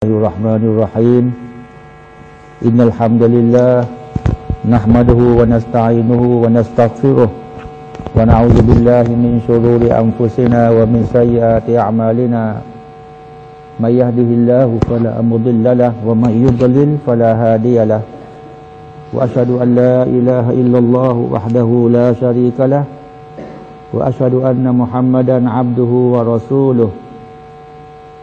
Bismillahirrahmanirrahim. Innal hamdalillah nahmaduhu wa nasta'inuhu wa nastaghfiruh wa na'udzu billahi min shururi anfusina wa min sayyiati a'malina. May yahdihillahu فلا mudilla lah, wa may yudlil فلا hadiyalah wa ashhadu an la ilaha illallah wahdahu la sharika lah. Wa ashhadu anna muhammadan 'abduhu wa rasuluhu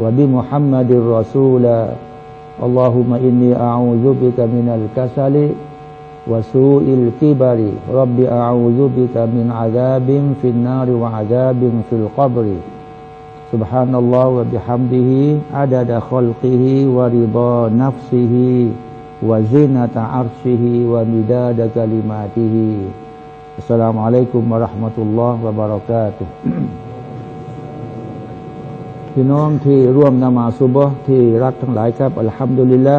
وبمحمد رسولا اللهم إني أعوذ بك من الكسل وسوء الكبر رب أعوذ بك من عذاب في النار وعذاب في القبر سبحان الله وبحمده عدد خلقه ورضا نفسه وزنة عرشه ومداد كلماته السلام عليكم ورحمة الله وبركاته พี่น้องที่ร่วมนมาซุบะที่รักทั้งหลายครับอัลฮัมดุลิลละ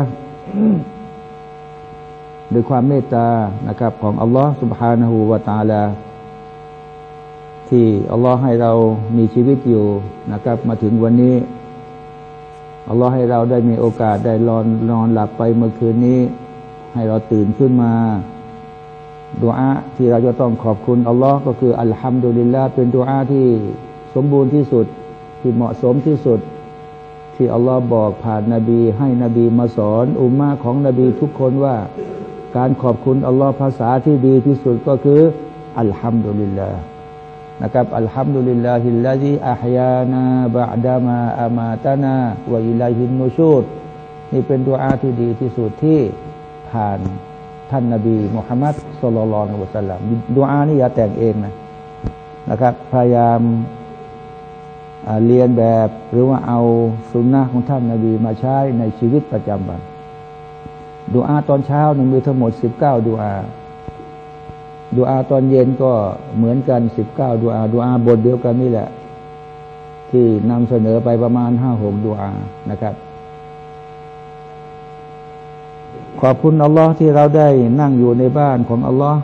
ด้วยความเมตตานะครับ ของอัลลอฮ์ سبحانه และ تعالى ที่อัลลอฮ์ให้เรามีชีวิตอยู่นะครับ มาถึงวันนี้อัลลอฮ์ให้เราได้มีโอกาสได้นอนนอนหลับไปเมื่อคืนนี้ ให้เราตื่นขึ้นมาดูอาที่เราจะต้องขอบคุณอัลลอฮ์ก็คืออัลฮัมดุลิลละเป็นดูอาที่สมบูรณ์ที่สุด ที่เหมาะสมที่สุด ที่อัลลอฮ์บอกผ่านนาบี ให้นบีมาสอนอุมมาของนบีทุกคนว่า การขอบคุณอัลลอฮ์ภาษาที่ดีที่สุดก็คืออัลฮัมดุลิลลาห์นะครับอัลฮัมดุลิลลาฮิลลาฮิอัฮยานาบะดามาอามาตานาวะอิลัยฮินนูชูดนี่เป็นตัวอาที่ดีที่สุดที่ผ่านท่านนาบีมุฮัมมัดصلى الله عليه وسلمดูอานี่อย่าแต่งเองนะนะครับ พยายาม เรียนแบบหรือว่าเอาสุนนะของท่านนาบีมาใช้ในชีวิตประจำวันดูอาตอนเช้าหนึ่งมีทั้งหมดสิบเก้าดูอาดูอาตอนเย็นก็เหมือนกันสิบเก้าดูอาดูอาบทเดียวกันนี่แหละ ที่นำเสนอไปประมาณห้าหกดูอานะครับ ขอบคุณอัลลอฮ์ที่เราได้นั่งอยู่ในบ้านของอัลลอฮ์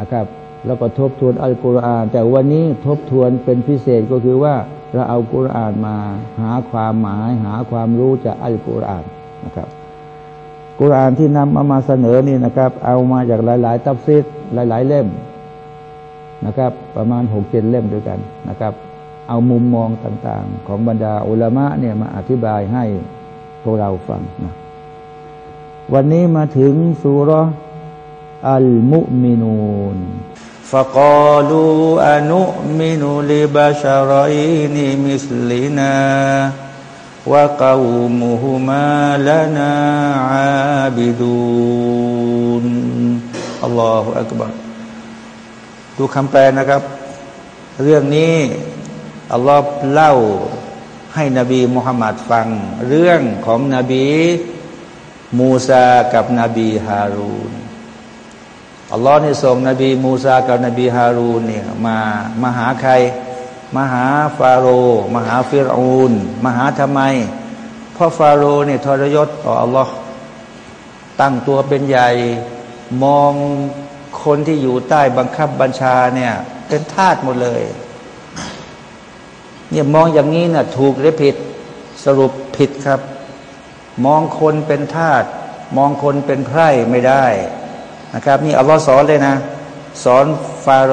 นะครับ แล้วก็ทบทวนอัลกุรอานแต่วันนี้ทบทวนเป็นพิเศษก็คือว่า เราเอากุรอานมาหาความหมายหาความรู้จากอัลกุรอานนะครับ กุรอานที่นำเอามาเสนอนี่นะครับ เอามาจากหลาย ๆ ตับซิดหลาย ๆ เล่มนะครับ ประมาณหกเจ็ดเล่มด้วยกันนะครับ เอามุมมองต่างๆ ของบรรดาอุลามะเนี่ยมาอธิบายให้พวกเราฟังนะวันนี้มาถึงสุรอัลมุมินูน فقالوا أنؤمن لبشرين مثلنا وقومهما لنا عابدون الله أكبر ดูคำแปลนะครับ เรื่องนี้อัลลอฮ์เล่าให้นบีมุฮัมมัดฟัง เรื่องของนบีมูซากับนบีฮารูน อัลลอฮ์นี่ส่งนบีมูซากับนบีฮารูนเนี่ยมามาหาใครมาหาฟาโรห์มาหาฟิรอูนมาหาทำไม เพราะฟาโรห์เนี่ยทรยศต่ออัลลอฮ์ตั้งตัวเป็นใหญ่ มองคนที่อยู่ใต้บังคับบัญชาเนี่ยเป็นทาสหมดเลยเนี่ยมองอย่างนี้นะ่ะถูกหรือผิดสรุปผิดครับ มองคนเป็นทาสมองคนเป็นไพร่ไม่ได้ นะครับ นี่อัลลอฮ์สอนเลยนะ สอนฟาโร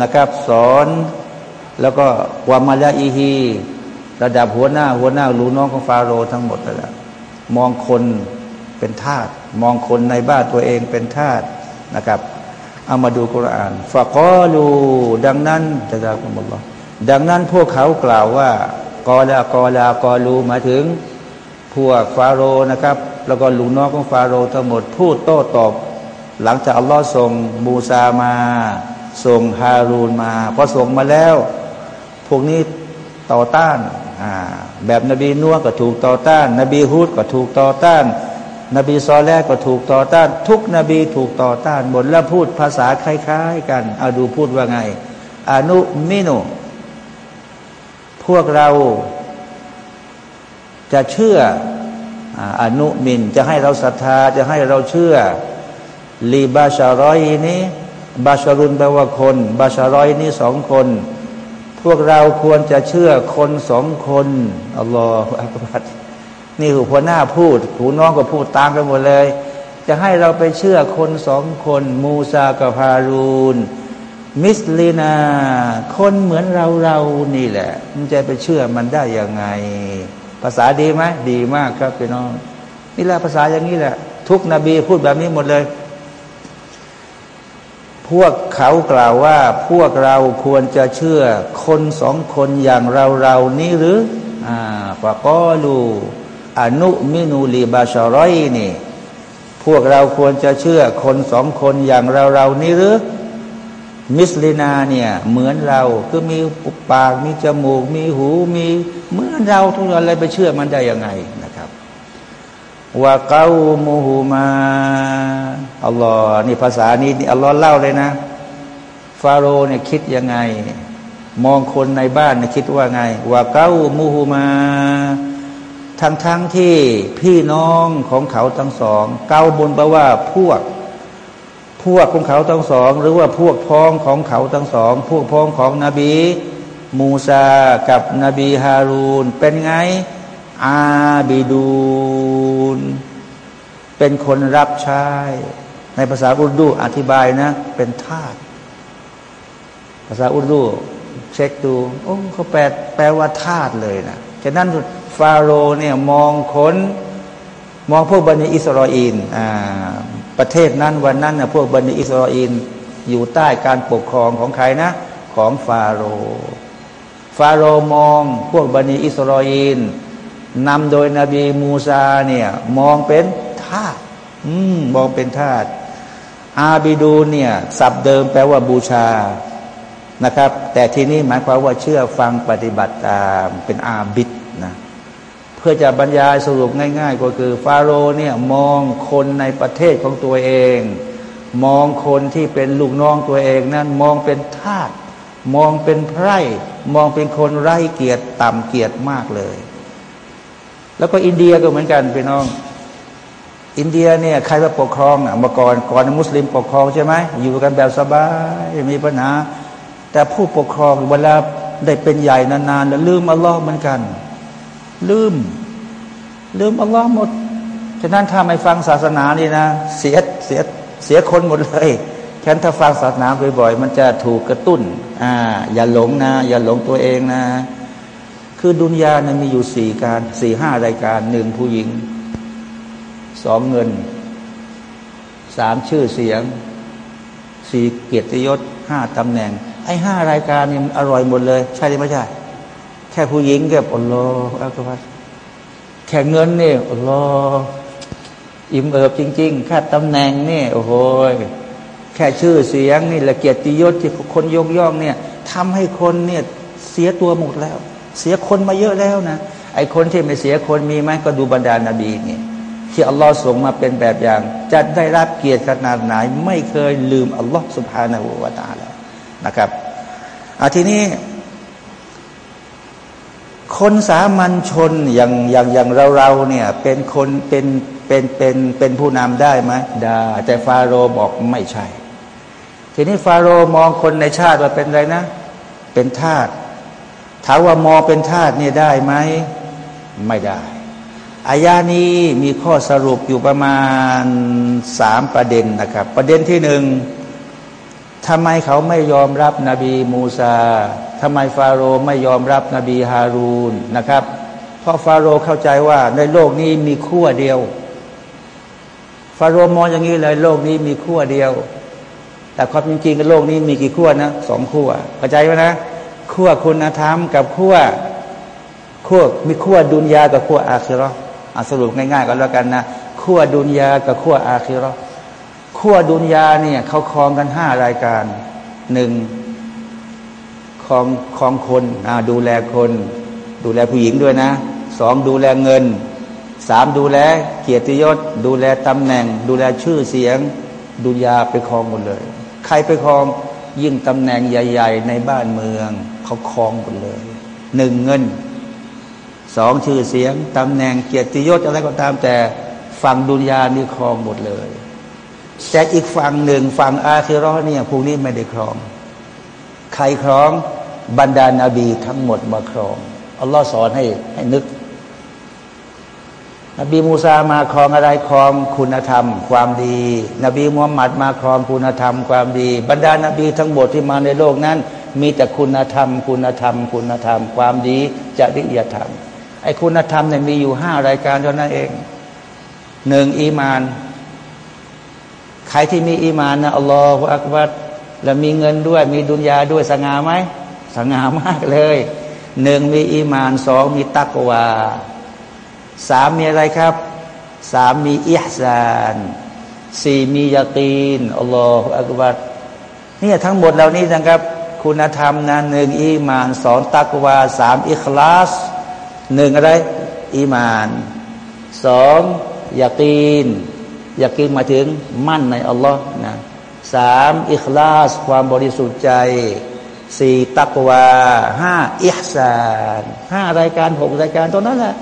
นะครับ สอนแล้วก็วามาลาอีฮีระดับหัวหน้า หัวหน้าลูน้องของฟาโรทั้งหมดนั่นแหละมองคนเป็นทาสมองคนในบ้านตัวเองเป็นทาสนะครับเอามาดูกุรานฟะกอลูดังนั้นจะด้กุมลอดังนั้นพวกเขากล่าวว่ากอลากอลากอลูมาถึง พวกฟาโรนะครับ แล้วก็ลูกน้องของฟาโรทั้งหมดพูดโต้ตอบ หลังจากอัลลอฮ์ส่งมูซามา ส่งฮารูนมาพอส่งมาแล้ว พวกนี้ต่อต้านแบบนบีนัวก็ถูกต่อต้าน นบีฮุดก็ถูกต่อต้าน นบีซอแรกก็ถูกต่อต้าน ทุกนบีถูกต่อต้านหมดแล้วพูดภาษาคล้าย ๆ กันเอาดูพูดว่าไงอนุมิโนพวกเราจะเชื่ออนุมินจะให้เราศรัทธาจะให้เราเชื่อ ลีบาชารอยนี้บาชารุนแปลว่าคน บาชารอยนี้สองคน พวกเราควรจะเชื่อคนสองคนอัลลอฮฺอักบัดนี่หัวหน้าพูดหูน้องก็พูดตามกันหมดเลย จะให้เราไปเชื่อคนสองคน มูซากับฮารูนมิสลีนา คนเหมือนเราเรานี่แหละ มันจะไปเชื่อมันได้ยังไง ภาษาดีไหมดีมากครับพี่น้อง นี่แหละภาษาอย่างนี้แหละ ทุกนบีพูดแบบนี้หมดเลย พวกเขากล่าวว่าพวกเราควรจะเชื่อคนสองคนอย่างเราเรานี้หรืออ่าปะกอลูอนุมินูลีบาชรอยนี่ พวกเราควรจะเชื่อคนสองคนอย่างเราเรานี้หรือ มิสลินาเนี่ย เหมือนเราคือมีปากมีจมูก มีหูมีเหมือนเราทุกอย่างอะไรไปเชื่อมันได้ยังไง นะครับว่าเกาโมหูมาอัลลอฮ์นี่ภาษานี้อัลลอฮ์เล่าเลยนะ ฟาโรห์เนี่ยคิดยังไง มองคนในบ้านเนี่ยคิดว่าไงว่าเก้ามูฮูมา ทั้งทั้งที่พี่น้องของเขาทั้งสอง เก้าบนแปลว่าพวก พวกของเขาทั้งสอง หรือว่าพวกพ้องของเขาทั้งสอง พวกพ้องของนบี มูซากับนบีฮารูนเป็นไง อาบิดู น เป็นคนรับใช้ ในภาษาอุรดูอธิบายนะ เป็นทาสภาษาอุรดูเช็คดู โอ้เขาแปลแปลว่าทาสเลยนะฉะนั้นฟาโรเนี่ยมองคนมองพวกบันิอิสราเอลอ่าประเทศนั้นวันนั้นนะพวกบันิอิสราเอลอยู่ใต้การปกครองของใครนะ ของฟาโร ฟาโรมองพวกบันิอิสราเอล นำโดยนบีมูซาเนี่ยมองเป็นทาสอืมองเป็นทาสอาบิดูเนี่ยศัพท์เดิมแปลว่าบูชานะครับ แต่ที่นี้หมายความว่าเชื่อฟังปฏิบัติตามเป็นอาบิดนะเพื่อจะบรรยายสรุปง่าย ๆ ก็คือฟาโรห์เนี่ยมองคนในประเทศของตัวเอง มองคนที่เป็นลูกน้องตัวเองนั้นมองเป็นทาสมองเป็นไพร่ มองเป็นคนไร้เกียรติต่ำเกียรติมากเลย แล้วก็อินเดียก็เหมือนกันพี่น้อง อินเดียเนี่ยใครมาปกครองอะเมื่อก่อนก่อนมุสลิมปกครองใช่ไหมอยู่กันแบบสบายไม่มีปัญหา แต่ผู้ปกครองเวลาได้เป็นใหญ่นานๆแล้วลืมอัลลอฮ์เหมือนกัน ลืม ลืมอัลลอฮ์หมดฉะนั้นถ้าไม่ฟังศาสนานี่นะ เสียเสียเสียคนหมดเลยฉะนั้นถ้าฟังศาสนาบ่อยๆมันจะถูกกระตุ้นอ่าอย่าหลงนะ อย่าหลงตัวเองนะ คือดุนยานะมีอยู่สี่การสี่ห้ารายการหนึ่งผู้หญิงสองเงินสามชื่อเสียงสี่เกียรติยศห้าตำแหน่ง ไอ้ห้ารายการนี่มันอร่อยหมดเลย ใช่หรือไม่ใช่ แค่ผู้หญิงก็อัลลอฮฺอัลลอฮฺแค่เงินเนี่ยอัลลอฮฺอิ่มเอิบจริงๆแค่ตำแหน่งเนี่ยโอ้โหแค่ชื่อเสียงนี่ละเกียรติยศที่คนยกย่องเนี่ยทำให้คนเนี่ยเสียตัวหมดแล้ว เสียคนมาเยอะแล้วนะไอคนที่ไม่เสียคนมีไหมก็ดูบรรดานาบีนี่ที่อัลลอฮ์ส่งมาเป็นแบบอย่าง จะได้รับเกียรติขนาดไหน ไม่เคยลืมอัลลอฮ์สุบฮานาหูวาตาแล้วนะครับอาทีนี้ คนสามัญชนอย่างอย่างอย่างเราเราเนี่ย เป็นคนเป็นเป็นเป็นเป็นผู้นำได้ไหมได้ แต่ฟาโรห์บอกไม่ใช่ ทีนี้ฟาโรห์มองคนในชาติว่าเป็นอะไรนะ เป็นทาส ถามว่ามอเป็นทาสเนี่ยได้ไหมไม่ได้อายานี้มีข้อสรุปอยู่ประมาณสามประเด็นนะครับ ประเด็นที่หนึ่งทำไมเขาไม่ยอมรับนบีมูซาทำไมฟาโรห์ไม่ยอมรับนบีฮารูนนะครับ เพราะฟาโรห์เข้าใจว่าในโลกนี้มีขั้วเดียว ฟาโรห์มองอย่างนี้เลยโลกนี้มีขั้วเดียว แต่ความจริงๆโลกนี้มีกี่ขั้วนะสองขั้วเข้าใจไหมนะ ขั้วคุณธรรม กับขั้วขั้วมีขั้วดุนยากับขั้วอาคิรอสรุปง่ายๆก็แล้วกันนะขั้วดุนยากับขั้วอาคิรอขั้วดุนยาเนี่ยเขาครองกันห้ารายการหนึ่งของของคนดูแลคน ดูแลผู้หญิงด้วยนะสองดูแลเงินสามดูแลเกียรติยศ ดูแลตำแหน่ง ดูแลชื่อเสียง ดุนยาไปครองหมดเลย ใครไปครองยิ่งตำแหน่งใหญ่ ๆ ในบ้านเมือง เขาครองหมดเลยหนึ่งเงินสองชื่อเสียงตำแหน่งเกียรติยศอะไรก็ตามแต่ฝั่งดุนยานี่ครองหมดเลย แต่อีกฝั่งหนึ่งฝั่งอาคิรอเนี่ยพวกนี้ไม่ได้ครอง ใครครองบรรดานาบีทั้งหมดมาครองอัลลอฮ์สอนให้ให้นึก นบีมูซามาครองอะไรครองคุณธรรม ความดี นบีมุฮัมมัดมาครองคุณธรรม ความดี บรรดานบีทั้งหมดที่มาในโลกนั้น มีแต่คุณธรรม คุณธรรม คุณธรรม ความดีจริยธรรมไอ้คุณธรรมเนี่ยมีอยู่ห้ารายการเท่านั้นเองหนึ่งอีมาน ใครที่มีอีมานนะอัลลอฮฺอักบัดแล้วมีเงินด้วยมีดุนยาด้วยสง่าไหมสง่ามากเลยหนึ่งมีอีมานสองมีตักวา สามมีอะไรครับ สามมีอิฮซานสี่มียาตีนอัลลอฮฺอักบัดนี่ทั้งหมดเหล่านี้นะครับ คุณธรรมนะหนึ่งอีมานสองตักวาสามอิคลาสหนึ่งอะไร อีมานสองยากีนยากีนมาถึงมั่นในอัลลอฮ์นะสามอิคลาส ความบริสุทธิ์ใจสี่ตักวาห้าอิฮซานห้ารายการหกรายการตรงนั้นแหละ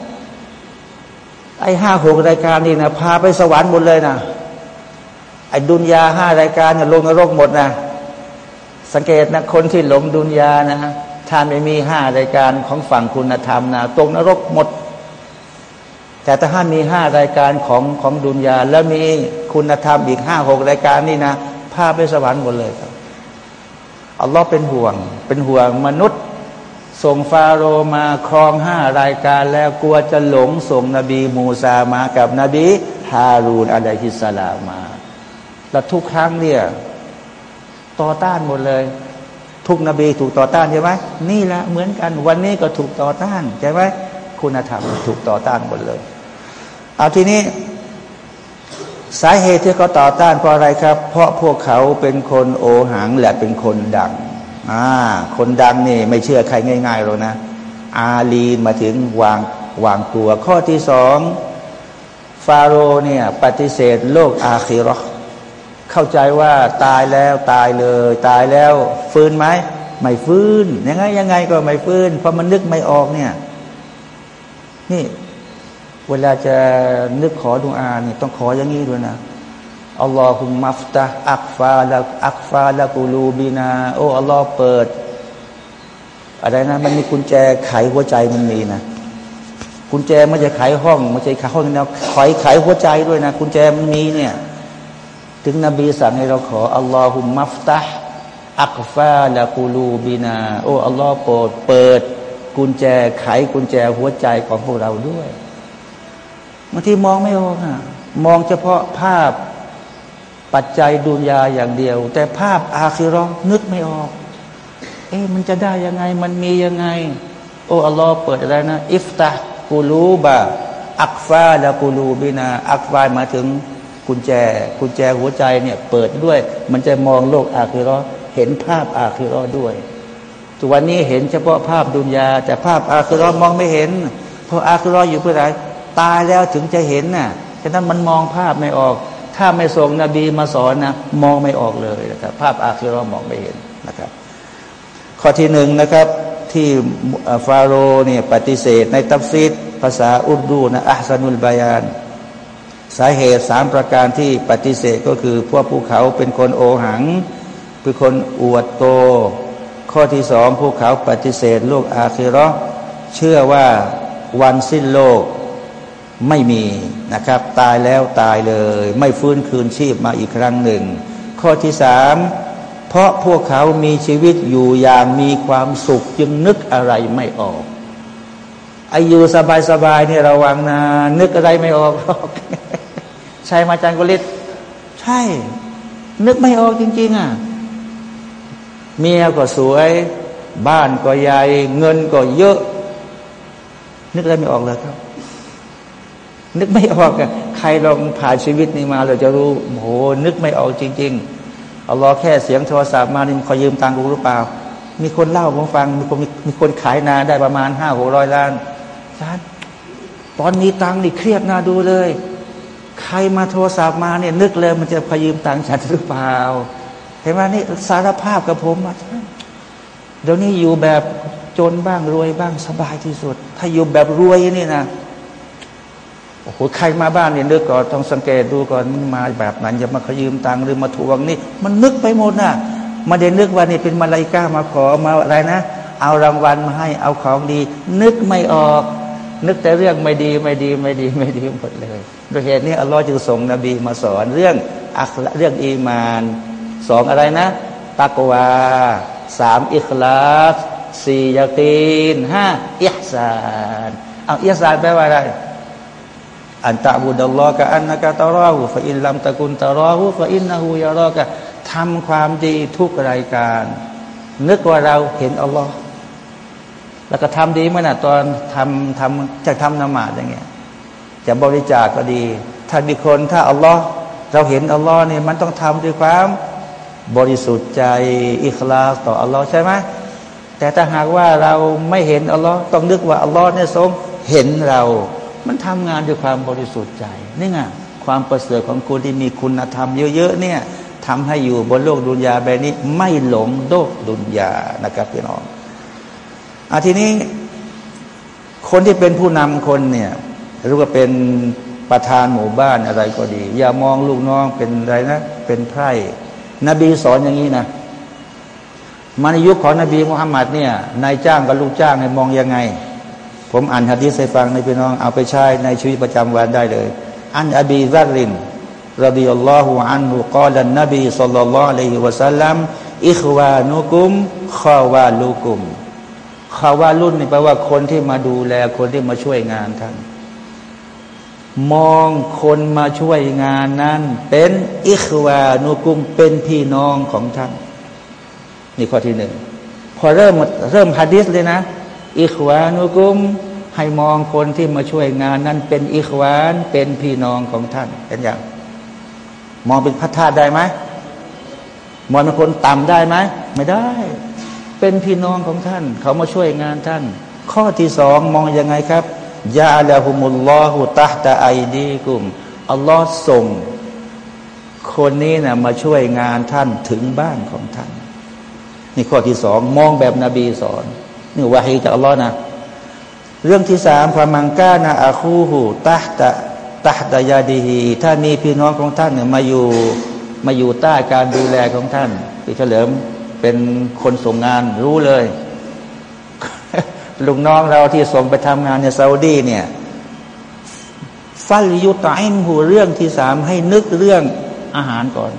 ไอ้ห้าหกรายการนี่นะพาไปสวรรค์หมดเลยนะไอ้ดุนยาห้ารายการเนี่ยลงนรกหมดนะสังเกตนะคนที่หลงดุนยานะถ้าไม่มีห้ารายการของฝั่งคุณธรรมนะตกนรกหมด แต่ถ้าห้ามีห้ารายการของของดุนยา แล้วมีคุณธรรมอีกห้าหกรายการนี่นะพาไปสวรรค์หมดเลยครับอัลลอฮ์เป็นห่วง เป็นห่วงมนุษย์ ส่งฟาโรมาครองห้ารายการแล้วกลัวจะหลงส่งนบีมูซามากับนบีฮารูนอะลัยฮิสสลามา แล้วทุกครั้งเนี่ยต่อต้านหมดเลย ทุกนบีถูกต่อต้านใช่ไหมนี่แหละเหมือนกันวันนี้ก็ถูกต่อต้านใช่ไหมคุณธรรมถูกต่อต้านหมดเลย เอาทีนี้ สาเหตุที่เขาต่อต้านเพราะอะไรครับ เพราะพวกเขาเป็นคนโอหังและเป็นคนดัง อ่าคนดังนี่ไม่เชื่อใครง่ายๆหรอกนะ อาลีนมาถึงวางวางตัวข้อที่สองฟาโรเนี่ยปฏิเสธโลกอาคีรอเข้าใจว่าตายแล้วตายเลย ตายแล้วฟื้นไหมไม่ฟื้นยังไงยังไงก็ไม่ฟื้น เพราะมันนึกไม่ออกเนี่ยนี่ เวลาจะนึกขอดุอาเนี่ยต้องขออย่างนี้ด้วยนะ อัลลอฮุมัฟตะอักฟาละอักฟาละกูลูบีนา โอ้อัลลอฮ์เปิด อะไรนะ มันมีกุญแจไขหัวใจมันมีนะกุญแจไม่ใช่ไขห้องไม่ใช่ไขห้องนะไขไขหัวใจด้วยนะกุญแจมันมีเนี่ย ถึงนบีสั่งให้เราขออัลลอฮุมัฟตะอักฟาละกูลูบินา โอ้อัลลอฮ์โปรดเปิด กุญแจไขกุญแจหัวใจของพวกเราด้วยบางทีมองไม่ออกอะมองเฉพาะภาพ ปัจจัยดุนยาอย่างเดียว แต่ภาพอาคิรอนึกไม่ออก เอ๊ะมันจะได้ยังไง มันมียังไง โอ้อัลลอฮ์เปิดอะไรนะ อิฟตะกูลูบะอักฟาละกูลูบินา อักฟามาถึงกุญแจกุญแจหัวใจเนี่ยเปิดด้วย มันจะมองโลกอาคิรอเห็นภาพอาคิรอด้วยตัวันนี้เห็นเฉพาะภาพดุนยา แต่ภาพอาคิรอมองไม่เห็น เพราะอาคิรออยู่เพื่ออะไรตายแล้วถึงจะเห็นน่ะฉะนั้นมันมองภาพไม่ออก ถ้าไม่ส่งนบีมาสอนนะมองไม่ออกเลยนะครับ ภาพอาคิรอมองไม่เห็นนะครับ ข้อที่หนึ่งนะครับที่ฟาโรเนี่ยปฏิเสธในตัฟซีดภาษาอุรดูนะอัลานุลบายาน สาเหตุสามประการที่ปฏิเสธก็คือ พวกภูเขาเป็นคนโอหัง เป็นคนอวดโต ข้อที่สองพวกเขาปฏิเสธโลกอาคิรอเชื่อว่าวันสิ้นโลก ไม่มีนะครับ ตายแล้วตายเลย ไม่ฟื้นคืนชีพมาอีกครั้งหนึ่ง ข้อที่สามเพราะพวกเขามีชีวิตอยู่อย่างมีความสุขจึงนึกอะไรไม่ออกอายุสบายๆเนี่ยระวังนะนึกอะไรไม่ออกใช่มาจันกุลิศใช่ นึกไม่ออกจริง ๆ อะ เมียก็สวย บ้านก็ใหญ่ เงินก็เยอะ นึกอะไรไม่ออกเลยครับ นึกไม่ออกอะใครลองผ่านชีวิตนี้มาเราจะรู้โหนึกไม่ออกจริงๆเอารอแค่เสียงโทรศัพท์มานี่ขอยืมตังค์กูหรือเปล่า มีคนเล่าผมฟัง มีคนมีคนขายนาได้ประมาณห้าหกร้อยล้านอาจารย์ตอนมีตังค์นี่เครียดน่าดูเลย ใครมาโทรศัพท์มาเนี่ยนึกเลยมันจะพยืมตังค์ฉันหรือเปล่าเห็นไหมนี่สารภาพกับผมอาเดี๋ยวนี้อยู่แบบจนบ้างรวยบ้างสบายที่สุด ถ้าอยู่แบบรวยนี่นะ โอ้โหใครมาบ้านเนี่ยนึกก่อนต้องสังเกตดูก่อนมาแบบนั้นจะมาขยืมตังค์หรือมาทวงนี่ มันนึกไปหมดนะมาเดนนึกว่านี่เป็นมาลายกามาขอมาอะไรนะ เอารางวัลมาให้เอาของดี นึกไม่ออก นึกแต่เรื่องไม่ดีไม่ดีไม่ดีไม่ดีหมดเลยโดยเหตุนี้อัลลอฮ์จึงส่งนบีมาสอนเรื่องอัคเรื่องอีมานสองอะไรนะตักวาสามอิคลาสสี่ยาตีนห้าอิฮซานเอาอิฮซานแปลว่าอะไร อันตะบุดัลลอฮ์กะอันนักะตราหูฟะอินลัมตะกุนตราหูฟะอินนะฮูยารอกะทำความดีทุกรายการ นึกว่าเราเห็นอัลลอฮ์แล้วก็ทำดีเมื่อน่ะตอนทำทำจะทำนมาดอย่างเงี้ยจะบริจาคก็ดี ถ้ามีคนถ้าอัลลอฮ์เราเห็นอัลลอฮ์เนี่ยมันต้องทำด้วยความบริสุทธิ์ใจอิคลาสต่ออัลลอฮ์ใช่ไหมแต่ถ้าหากว่าเราไม่เห็นอัลลอฮ์ต้องนึกว่าอัลลอฮ์เนี่ยทรงเห็นเรา มันทำงานด้วยความบริสุทธิ์ใจนี่ไงความประเสริฐของคุณที่มีคุณธรรมเยอะๆเนี่ยทำให้อยู่บนโลกดุนยาแบบนี้ ไม่หลงโลกดุนยานะครับพี่น้องอาทีนี้คนที่เป็นผู้นำคนเนี่ยหรือว่าเป็นประธานหมู่บ้านอะไรก็ดี อย่ามองลูกน้องเป็นอะไรนะเป็นไพร่นบีสอนอย่างนี้นะมาในยุคของนบีมุฮัมมัดเนี่ยนายจ้างกับลูกจ้างให้มองยังไง ผมอ่านฮะดีษให้ฟังในพี่น้องเอาไปใช้ในชีวิตประจำวันได้เลย อันอบีซัรินรดิยัลลอฮุอันฮุกาลันนบีสัลลัลลอฮุอะลัยฮิวะสัลลัมอิควานุกุมขาวาลูกุมขาวารุ่นนี่แปลว่าคนที่มาดูแลคนที่มาช่วยงานท่าน มองคนมาช่วยงานนั้น เป็นอิควานุกุมเป็นพี่น้องของท่าน นี่ข้อที่หนึ่งพอเริ่มเริ่มฮะดิษเลยนะ อิควานุกุม ให้มองคนที่มาช่วยงานนั้นเป็นอิควานเป็นพี่น้องของท่านเป็นอย่าง มองเป็นพระธาตุได้ไหมมองเป็นคนต่ำได้ไหมไม่ได้ เป็นพี่น้องของท่าน เขามาช่วยงานท่าน ข้อที่สองมองยังไงครับยาละหุมุลลอฮุตาตาไอดีกุมอัลลอฮ์ส่ง คนนี้นะมาช่วยงานท่านถึงบ้านของท่าน นี่ข้อที่สองมองแบบนบีสอน นี่วาฮีจากอัลลอฮ์นะเรื่องที่สามพามังกานาอาคูหูตาตาตาตายาดีฮีถ้ามีพี่น้องของท่านเนี่ยมาอยู่มาอยู่ใต้การดูแลของท่านพี่เฉลิมเป็นคนส่งงานรู้เลยลูกน้องเราที่ส่งไปทำงานในซาอุดีเนี่ยฟัลยุตอิมหูเรื่องที่สามให้นึกเรื่องอาหารก่อน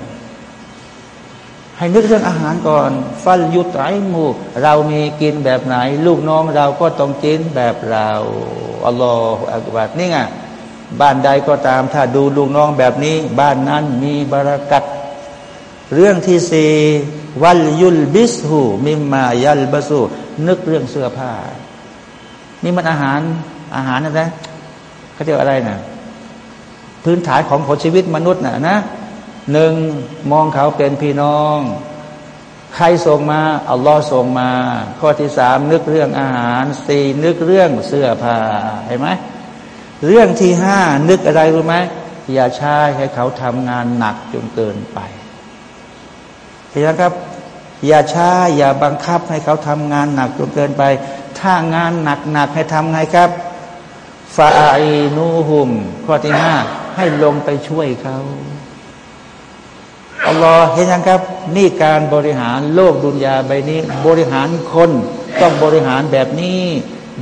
ให้นึกเรื่องอาหารก่อนฟัลยุตอิมหูเรามีกินแบบไหน ลูกน้องเราก็ต้องกินแบบเราอัลลอฮฺอักบัดนี่ไงบ้านใดก็ตาม ถ้าดูลูกน้องแบบนี้ บ้านนั้นมีบารักัดเรื่องที่สี่วัลยุลบิสหูมิมมายัลบาสูนึกเรื่องเสื้อผ้า นี่มันอาหารอาหารนะนะเขาเรียกอะไรนะพื้นฐานของของชีวิตมนุษย์นะนะ หนึ่งมองเขาเป็นพี่น้อง ใครส่งมาอัลลอฮ์ส่งมา ข้อที่สามนึกเรื่องอาหารสี่นึกเรื่องเสื้อผ้าเห็นไหมเรื่องที่ห้านึกอะไรรู้ไหมอย่าใช้ให้เขาทำงานหนักจนเกินไปเห็นไหมครับ อย่าช้าอย่าบังคับให้เขาทำงานหนักจนเกินไป ถ้างานหนักๆให้ทำไงครับฟาอีนูหุม ข้อที่ห้าให้ลงไปช่วยเขา อัลลอฮ์เห็นยังครับ นี่การบริหารโลกดุนยาใบนี้ บริหารคนต้องบริหารแบบนี้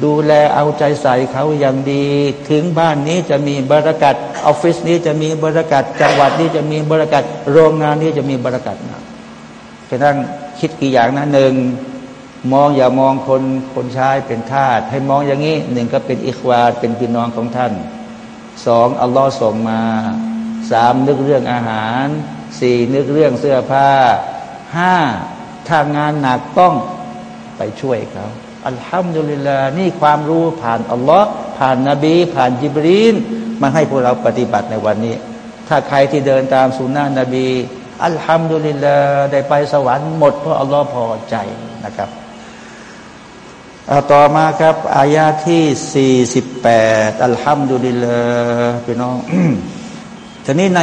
ดูแลเอาใจใส่เขาอย่างดี ถึงบ้านนี้จะมีบรากัดออฟฟิศนี้จะมีบรากัดจังหวัดนี้จะมีบรากัดโรงงานนี้จะมีบรากัดนะฉะนั้นคิดกี่อย่างนะหนึ่งมองอย่ามองคนคนชายเป็นทาสให้มองอย่างนี้หนึ่งก็เป็นอิควาเป็นพี่น้องของท่านสองอัลลอฮ์ส่งมาสามนึกเรื่องอาหาร สี่นึกเรื่องเสื้อผ้าห้าถ้างานหนักต้องไปช่วยเขาอัลฮัมดุลิลลาห์นี่ความรู้ผ่านอัลลอฮ์ผ่านนบี ผ่านจิบรีนมาให้พวกเราปฏิบัติในวันนี้ ถ้าใครที่เดินตามสุนนะนบี อัลฮัมดุลิลลาห์ได้ไปสวรรค์หมดเพราะอัลลอฮ์พอใจนะครับต่อมาครับ อายาที่สี่สิบแปดอัลฮัมดุลิลลาห์พี่น้องทีนี้ใน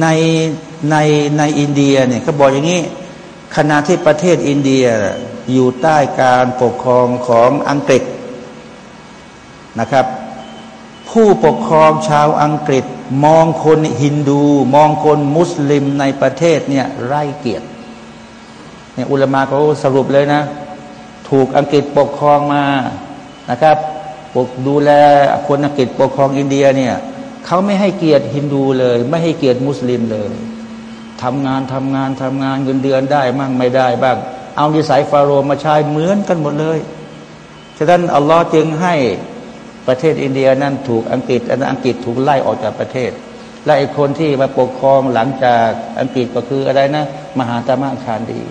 ในในในอินเดียเนี่ยเขาบอกอย่างนี้ขณะที่ประเทศอินเดียอยู่ใต้การปกครองของอังกฤษนะครับ ผู้ปกครองชาวอังกฤษมองคนฮินดู มองคนมุสลิมในประเทศเนี่ยไร้เกียรติเนี่ยอุลมะเขาสรุปเลยนะ ถูกอังกฤษปกครองมานะครับ ปกดูแลคนอังกฤษปกครองอินเดียเนี่ย เขาไม่ให้เกียรติฮินดูเลย ไม่ให้เกียรติมุสลิมเลยทำงานทำงานทำงานเงินเดือนได้มั่งไม่ได้บ้าง เอาดีสายฟาโรมาใช้เหมือนกันหมดเลยฉะนั้นอัลลอฮ์จึงให้ประเทศอินเดียนั้นถูกอังกฤษอังกฤษถูกไล่ออกจากประเทศ และไอ้คนที่มาปกครองหลังจากอังกฤษก็คืออะไรนะ มหาตมะคารดี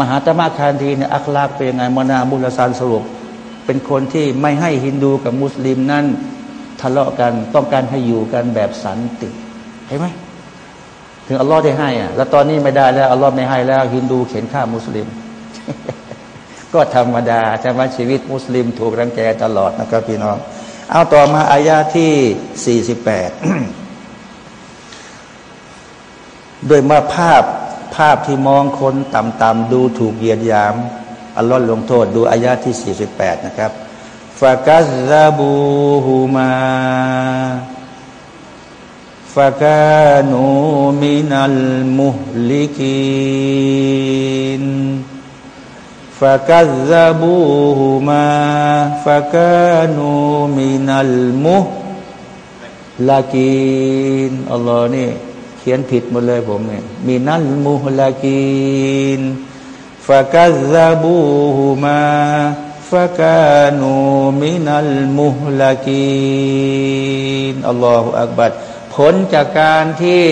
มหาตมะคารดีเนี่ยอัคลากเป็นไงมนาบุลซานสรุป เป็นคนที่ไม่ให้ฮินดูกับมุสลิมนั้น ทะเลาะกันต้องการให้อยู่กันแบบสันติเห็นไหมถึงอัลลอฮ์ได้ให้อะแล้วตอนนี้ไม่ได้แล้วอัลลอฮ์ไม่ให้แล้วฮินดูเข็นฆ่ามุสลิม ก็ธรรมดาใช่ไหมชีวิตมุสลิม ถูกรังแกตลอดนะครับพี่น้อง เอาต่อมาอายาที่สี่สิบแปดโดยมาภาพภาพที่มองคนต่ำๆดูถูกเหยียดยาม อัลลอฮ์ลงโทษดูอายาที่สี่สิบแปดนะครับ ฟากัซซาบูฮูมา فكانوا من المهلكين فكذبوهما فكانوا من المهلكين อัลลอฮ์นี่เขียนผิดหมดเลยผมเนี่ยมีนัลมุฮลากีนฟะกัซาบูฮุมา ฟะกานูมินัลมุฮลากีนอัลลอฮฺอักบัรผลจากการที่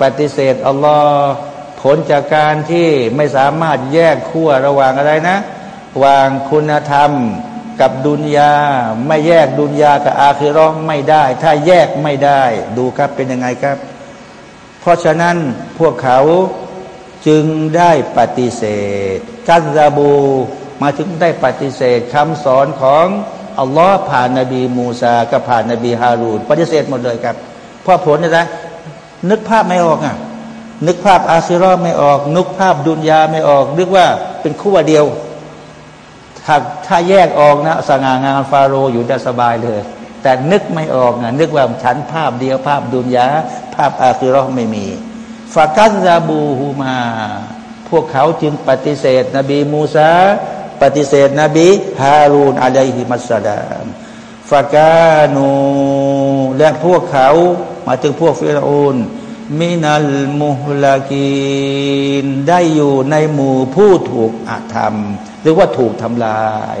ปฏิเสธอัลลอฮ์ผลจากการที่ไม่สามารถแยกขั้วระหว่างอะไรนะวางคุณธรรมกับดุนยา ไม่แยกดุนยากับอาคิรอไม่ได้ ถ้าแยกไม่ได้ ดูครับเป็นยังไงครับ เพราะฉะนั้นพวกเขาจึงได้ปฏิเสธกัซาบู มาถึงได้ปฏิเสธคำสอนของอัลลอฮ์ผ่านนบีมูซากับผ่านนบีฮารูนปฏิเสธหมดเลยครับพราะผลนะนึกภาพไม่ออกอะนึกภาพอาซิรอไม่ออก นึกภาพดุนยาไม่ออก นึกว่าเป็นคู่เดียว ถ้าถ้าแยกออกนะสง่างามฟาโรอยู่ได้สบายเลย แต่นึกไม่ออกนะนึกว่าฉันภาพเดียวภาพดุนยาภาพอาซิรอไม่มีฟากัสซาบูฮูมา พวกเขาจึงปฏิเสธ นบีมูซา ปฏิเสธนบีฮารูนอะลัยฮิมัสสลามฟากานูและพวกเขามาถึงพวกฟิรอูนมินัลมุฮลากีนได้อยู่ในหมู่ผู้ถูกอาธรรม หรือว่าถูกทำลาย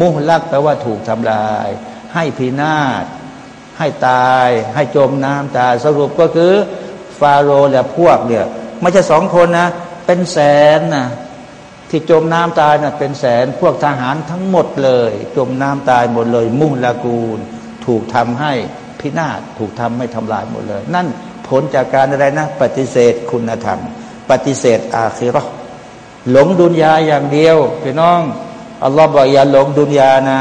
มุฮลักแปลว่าถูกทำลาย ให้พินาศให้ตาย ให้จมน้ำตายสรุปก็คือ ฟาโรห์และพวกเนี่ยไม่ใช่สองคนนะ เป็นแสนนะ ที่จมน้ำตายนะ่ะเป็นแสนพวกทหารทั้งหมดเลย จมน้ำตายหมดเลย มุฮลากูล ถูกทำให้พินาศถูกทำไม่ทำลายหมดเลย นั่นผลจากการอะไรนะ ปฏิเสธคุณธรรม ปฏิเสธอาคิรอหลงดุนยาอย่างเดียวพี่น้องอัลลอฮ์บอกอย่าหลงดุนยานะ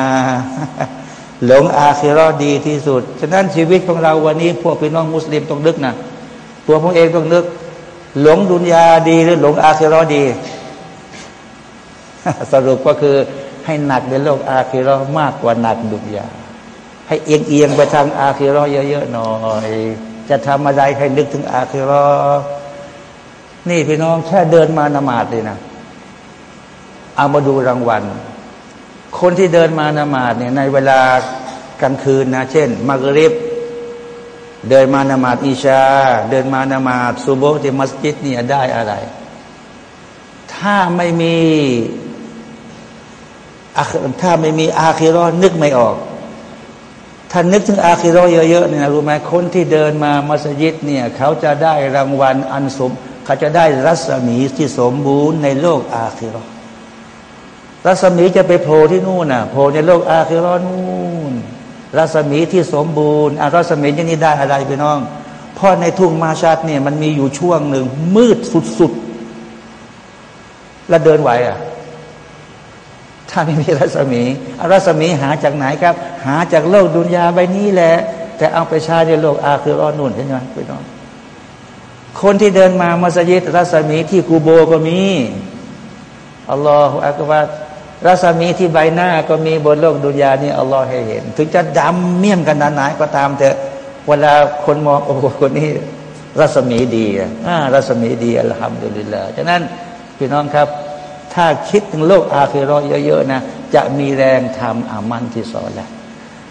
หลงอาคิรอดีที่สุด ฉะนั้นชีวิตของเราวันนี้ พวกพี่น้องมุสลิมต้องนึกนะตัวพวกเองต้องนึก หลงดุนยาดีหรือหลงอาคิรอดี สรุปก็คือให้หนักในโลกอาคิรอมากกว่าหนักดุนยาให้เอียงเอียงไปทางอาคิรอเยอะๆหน่อย จะทำอะไรให้นึกถึงอาคิรอนี่พี่น้องแค่เดินมานมาดเลยนะเอามาดูรางวัล คนที่เดินมานมาดเนี่ยในเวลากลางคืนนะ เช่นมักริบเดินมานมาดอิชา เดินมานมาดซูโบที่มัสยิดเนี่ยได้อะไร ถ้าไม่มี ถ้าไม่มีอาคิรอนึกไม่ออกท่านนึกถึงอาคิรอเยอะๆเนี่ยรู้ไหมคนที่เดินมามัสยิดเนี่ยเขาจะได้รางวัลอันสม เขาจะได้รัศมีที่สมบูรณ์ในโลกอาคิรอรัศมีจะไปโผล่ที่นู่นน่ะโผล่ในโลกอาคิรอนู่นรัศมีที่สมบูรณ์อารัศมีอย่างนี้ได้อะไรไปน้องเพราะในทุ่งมาชัดเนี่ยมันมีอยู่ช่วงหนึ่งมืดสุดๆแล้วเดินไหวอะ ถ้าไม่มีรัศมี รัศมีหาจากไหนครับ หาจากโลกดุนยาใบนี้แหละ แต่เอาไปใช้ในโลกอาคือรอนุ่นเห็นไหมพี่น้องคนที่เดินมามัสยิดรัศมีที่กูโบก็มีอัลลอฮฺอักบารรัศมีที่ใบหน้าก็มีบนโลกดุนยานี่อัลลอฮ์ให้เห็น ถึงจะดำเมี่ยมกันนานไหนก็ตามแต่เวลาคนมองโอ้คนนี้รัศมีดีอ่ารัศมีดีอัลฮัมดุลิลลาห์ฉะนั้นพี่น้องครับ ถ้าคิดถึงโลกอาคิรอเยอะๆนะจะมีแรงทำอามันที่สอนแล้ว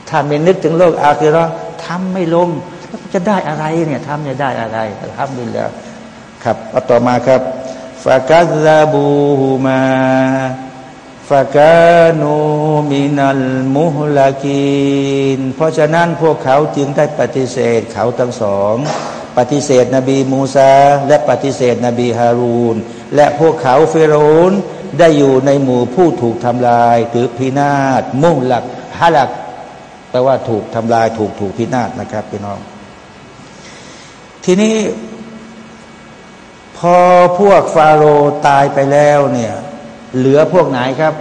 ถ้าไม่นึกถึงโลกอาคิรอทำไม่ลงจะได้อะไรเนี่ยทำจะได้อะไรทำดีแล้วครับเอาต่อมาครับฟากัซาบูฮูมาฟากานูมินัลมุฮลากีนเพราะฉะนั้นพวกเขาจึงได้ปฏิเสธเขาทั้งสอง ปฏิเสธนบีมูซาและปฏิเสธนบีฮารูน และพวกเขาเฟโรนได้อยู่ในหมู่ผู้ถูกทำลายถือพินาศมุ่งหลักฮาลักแปลว่าถูกทำลาย ถูกถูกพินาศนะครับพี่น้อง ทีนี้ พอพวกฟาโรตายไปแล้วเนี่ยเหลือพวกไหนครับ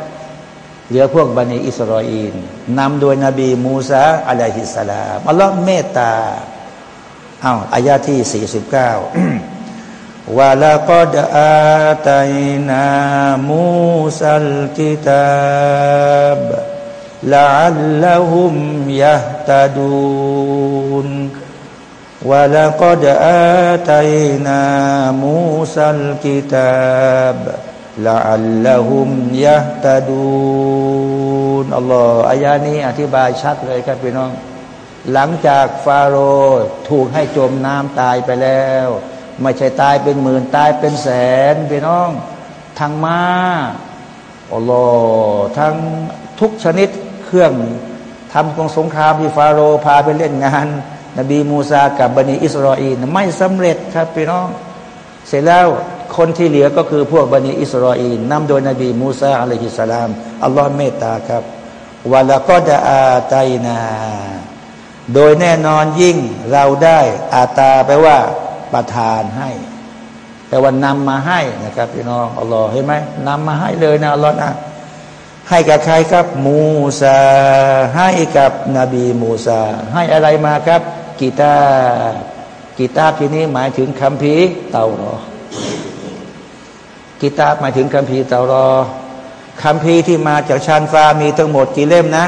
เหลือพวกบันิอิสราเอลนำโดยนบีมูซาอะลัยฮิสสลามอัลลอฮ์เมตตาอ้าวอายาที่สี่สิบเก้า ว่ะลากอดอาตัยนามูซัลกิตาบละอัลลอฮุมยะตัดูนว่ะลากอดอาตัยนามูซัลกิตาบละอัลลอฮุมยะตัดูนอัลลอฮ์อายานี้อธิบายชัดเลยครับพี่น้อง หลังจากฟาโรห์ถูกให้จมน้ำตายไปแล้ว ไม่ใช่ตายเป็นหมื่นตายเป็นแสนพี่น้อง ทั้งมาอัลลอฮ์ทั้งทุกชนิดเครื่องทำกองสงครามที่ฟาโรห์พาไปเล่นงาน นบีมูซากับบันิอิสราเอลไม่สำเร็จครับพี่น้อง เสร็จแล้วคนที่เหลือก็คือพวกบันิอิสราเอลนำโดยนบีมูซาอะลัยฮิสสลามอัลลอฮ์เมตตาครับวละก็จะอาตายนา โดยแน่นอนยิ่งเราได้อาตาแปลว่า ประทานให้แปลว่านำมาให้นะครับพี่น้องอัลลอฮ์เห็นไหมนำมาให้เลยนะอัลลอฮ์นะให้กับใครครับ มูซา ให้กับนบีมูซา ให้อะไรมาครับกีตากีตาที่นี้หมายถึงคำพีเตารอกีตาหมายถึงคำพีเตารอคำพีที่มาจากชานฟ้ามีทั้งหมดกี่เล่มนะ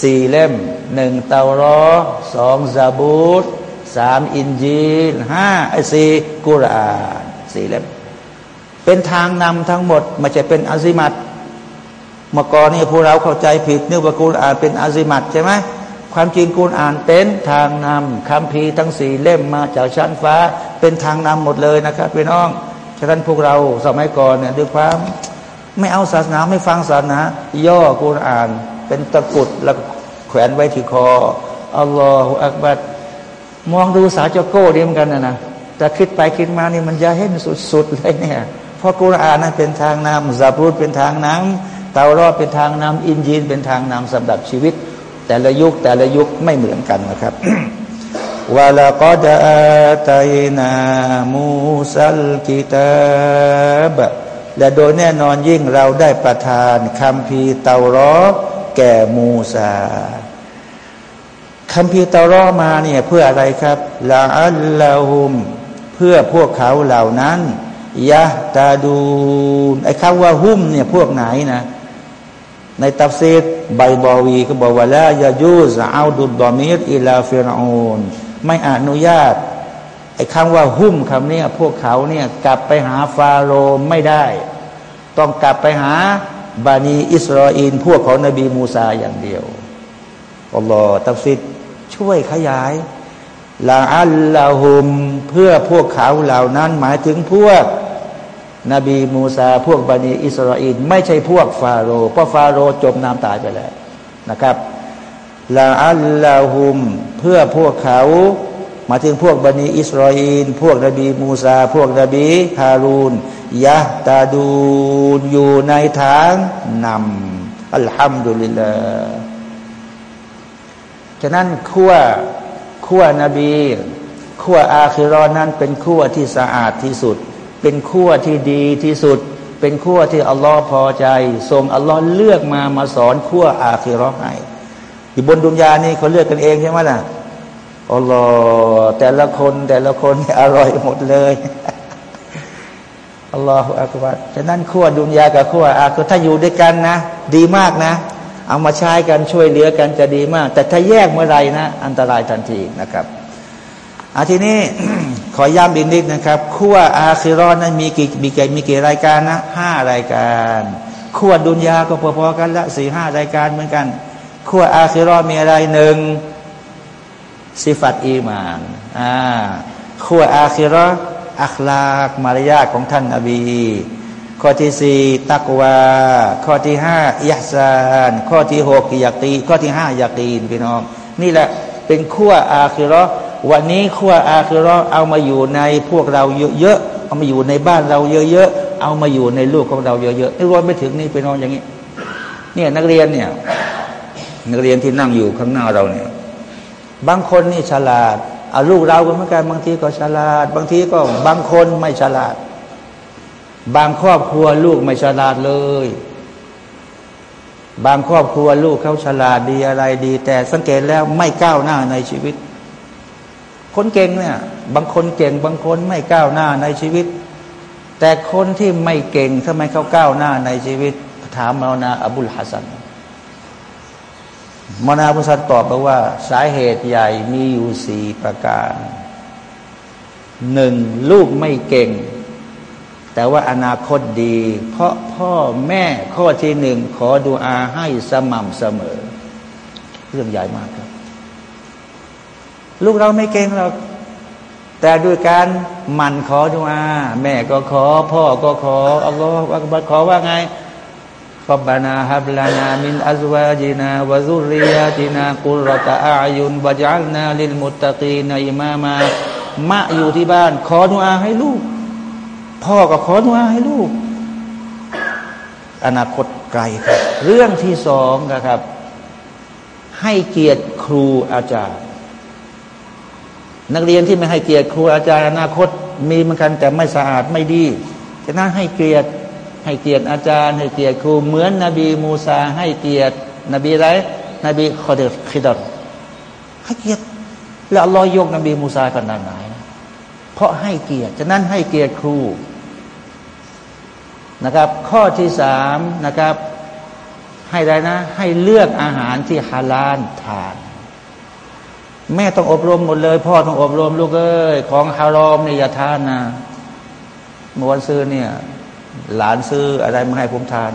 สี่เล่มหนึ่งเตารอสองซาบูต สามอินจีลห้าไอซีกุรอานสี่เล่มเป็นทางนำทั้งหมดไม่ใช่เป็นอาซิมัตเมื่อก่อนนี่พวกเราเข้าใจผิดนึกว่ากุรอานเป็นอาซิมัตใช่ไหมความจริงกุรอานเป็นทางนำคำพีทั้งสี่เล่มมาจากชั้นฟ้า เป็นทางนำหมดเลยนะครับพี่น้องฉะนั้นพวกเราสมัยก่อนเนี่ยด้วยความไม่เอาศาสนาไม่ฟังศาสนาย่อกุรอาน เป็นตะกุดแล้วแขวนไว้ที่คออัลลอฮฺอักบัด มองดูสาจโก้ดีเหมือนกันนะนะแต่คิดไปคิดมานี่มันยาเห็นสุดๆเลยเนี่ยเพราะกุรอานนั้นเป็นทางนำซาบูดเป็นทางนำเตารอดเป็นทางนำอินยีนเป็นทางนำสำหรับชีวิต แต่ละยุคแต่ละยุคไม่เหมือนกันนะครับวาลากอดอาตัยนามูซัลกิตาบและโดยแน่นอนยิ่งเราได้ประทานคำพีเตารอแก่มูซา คัมภีร์เตารอตมาเนี่ยเพื่ออะไรครับلعلهم เพื่อพวกเขาเหล่านั้น يهتدون ไอ้คำว่า هم เนี่ยพวกไหนนะในตัฟซีดใบบอวีก็บอกว่าแล้วยายูสเอาดุดดอมิรอิลาฟิรอูนไม่อนุญาตไอ้คำว่าهم คำนี้พวกเขาเนี่ยกลับไปหาฟาโรห์ไม่ได้ ต้องกลับไปหาบานีอิสราเอลพวกของนบีมูซาอย่างเดียวอัลลอฮ์ตัฟซีร ช่วยขยายلعلهم เพื่อพวกเขาเหล่านั้นหมายถึงพวก นบีมูซาพวกบันิอิสราเอลไม่ใช่พวกฟาโรห์เพราะฟาโรห์จมน้ำตายไปแล้วนะครับลาอัลลาฮุมเพื่อพวกเขามาถึงพวกบันิอิสราเอลพวกนบีมูซา พวกนบีฮารูนยะตาดูนอยู่ในทางนำอัลฮัมดุลิลลา ฉะนั้นขั้วขั้วนบีขั้วอาคิรอนั้นเป็นขั้วที่สะอาดที่สุด เป็นขั้วที่ดีที่สุด เป็นขั้วที่อัลลอฮ์พอใจ ทรงอัลลอฮ์เลือกมามาสอนขั้วอาคิรอให้อยู่บนดุนยานี่เขาเลือกกันเองใช่ไหมล่ะอัลลอฮ์แต่ละคนแต่ละคนอร่อยหมดเลยอัลลอฮฺอักบารฉะนั้นขั้วดุนยากับขั้วอาคือถ้าอยู่ด้วยกันนะ ดีมากนะ เอามาใช้กันช่วยเหลือกันจะดีมาก แต่ถ้าแยกเมื่อไรนะ อันตรายทันทีนะครับอาทีนี้ขอย้ำอีกนิดนะครับขั้วอาคิรอนนั้นมีกี่มีกี่มีกี่รายการนะห้ารายการขั้วดุนยาก็พอๆกันละสี่ห้ารายการเหมือนกันขั้วอาคิรอนมีอะไรหนึ่งสิฟัตอีมานอ่าขั้วอาคิรออัคลากมารยาทของท่านนบี ข้อที่สี่ตักวา ข้อที่ห้ายัซานข้อที่หกยากีข้อที่ห้ายากีนพี่น้อง นี่แหละเป็นขั้วอาคิรอวันนี้ขั้วอาคิรอเอามาอยู่ในพวกเราเยอะๆเอามาอยู่ในบ้านเราเยอะๆเอามาอยู่ในลูกของเราเยอะๆนี่รวมไปถึงนี่พี่น้องอย่างนี้ เนี่ยนักเรียนเนี่ยนักเรียนที่นั่งอยู่ข้างหน้าเราเนี่ย บางคนนี่ฉลาดอาลูกเราก็เหมือนกันบางทีก็ฉลาด บางทีก็บางคนไม่ฉลาด บางครอบครัวลูกไม่ฉลาดเลย บางครอบครัวลูกเขาฉลาดดีอะไรดี แต่สังเกตแล้วไม่ก้าวหน้าในชีวิต คนเก่งเนี่ย บางคนเก่งบางคนไม่ก้าวหน้าในชีวิต แต่คนที่ไม่เก่งทำไมเขาก้าวหน้าในชีวิต ถามมานาอับุลฮัสันมนาพุทธตอบบอกว่า สาเหตุใหญ่มีอยู่สี่ประการหนึ่งลูกไม่เก่ง แต่ว่าอนาคตดี เพราะพ่อแม่ข้อที่หนึ่งขอดูอาให้สม่ำเสมอ เรื่องใหญ่มากครับ ลูกเราไม่เก่งหรอกแต่ด้วยการมันขอดูอาแม่ก็ขอ พ่อก็ขออัลลอฮฺอกบัดขอว่าไงฟบบานาฮับลานามินอัซวาจินาวะซุริยาตินากุรตะอายุนบะจัลนาลิลมุตตะกีนอิมามามะอยู่ที่บ้าน ขอดูอาให้ลูก พ่อก็ขอดุอาให้ลูก อนาคตไกลครับ เรื่องที่สองนะครับ ให้เกียรติครูอาจารย์ นักเรียนที่ไม่ให้เกียรติครูอาจารย์อนาคตมีเหมือนกันแต่ไม่สะอาดไม่ดีฉะนั้นให้เกียรติให้เกียรติอาจารย์ ให้เกียรติครูเหมือนนบีมูซาให้เกียรติ นบีไรนบีขอเดขิดรให้เกียรติแล้วลอยยกนบีมูซาขนาดไหน เพราะให้เกียรติฉะนั้นให้เกียรติครู นะครับ ข้อที่สามนะครับ ให้ได้นะ ให้เลือกอาหารที่ฮาลาลทาน แม่ต้องอบรมหมดเลย พ่อต้องอบรมลูกเอ้ยของฮารอมเนี่ยอย่าทานนะเมื่อวันซื้อเนี่ย หลานซื้ออะไรมาให้ผมทาน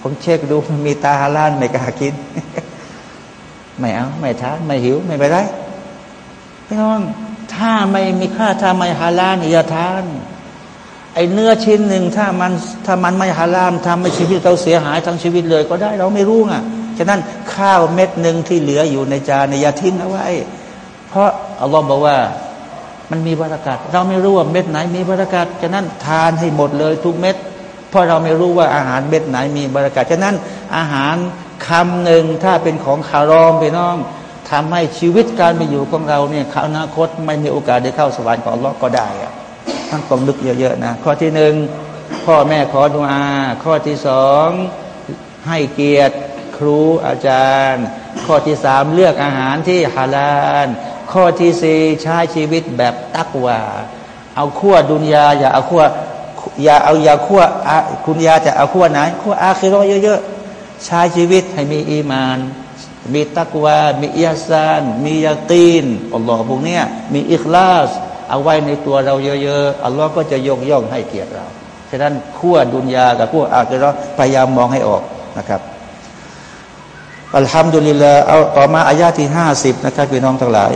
ผมเช็คดูมีตาฮาลานไม่กล้ากินไม่เอา ไม่ทาน ไม่หิว ไม่ไปได้พี่น้องถ้าไม่มีค่าถ้าไม่ฮาลานอย่าทาน ไอเนื้อชิ้นหนึ่งถ้ามันถ้ามันไม่ฮาลามทำให้ชีวิตเราเสียหายทั้งชีวิตเลยก็ได้เราไม่รู้อะฉะนั้นข้าวเม็ดหนึ่งที่เหลืออยู่ในจานอย่าทิ้งเอาไว้ เพราะอัลลอฮ์บอกว่ามันมีบรรยากาศเราไม่รู้ว่าเม็ดไหนมีบรรยากาศฉะนั้นทานให้หมดเลยทุกเม็ดเพราะเราไม่รู้ว่าอาหารเม็ดไหนมีบรรยากาศฉะนั้นอาหารคำหนึ่งถ้าเป็นของคารอมไปน้องทำให้ชีวิตการไปอยู่ของเราเนี่ยอนาคตไม่มีโอกาสได้เข้าสวรรค์ของอัลลอฮ์ก็ได้ ท่านต้องนึกเยอะๆนะข้อที่หนึ่งพ่อแม่ขอดุอา ข้อที่สองให้เกียรติครูอาจารย์ ข้อที่สามเลือกอาหารที่ฮาลาลข้อที่สี่ใช้ชีวิตแบบตักวาเอาขั้วดุนยา อย่าเอาขั้วอย่าเอาอย่าขั้วคุณยาจะเอาขั้วไหนขั้วอาคิรอเยอะๆใช้ชีวิตให้มีอีมาน มีตักวา มีอิยาซาน มียาตีนอัลลอฮ์พวกนี้มีอิคลาส เอาไว้ในตัวเราเยอะๆอัลลอฮ์ก็จะยกย่องให้เกียรติเราฉะนั้นขั้วดุนยากับขั้วอาคิเราพยายามมองให้ออกนะครับอัลฮัมดุลิลลาเอาต่อมาอายาที่ห้าสิบนะครับพี่น้องทั้งหลาย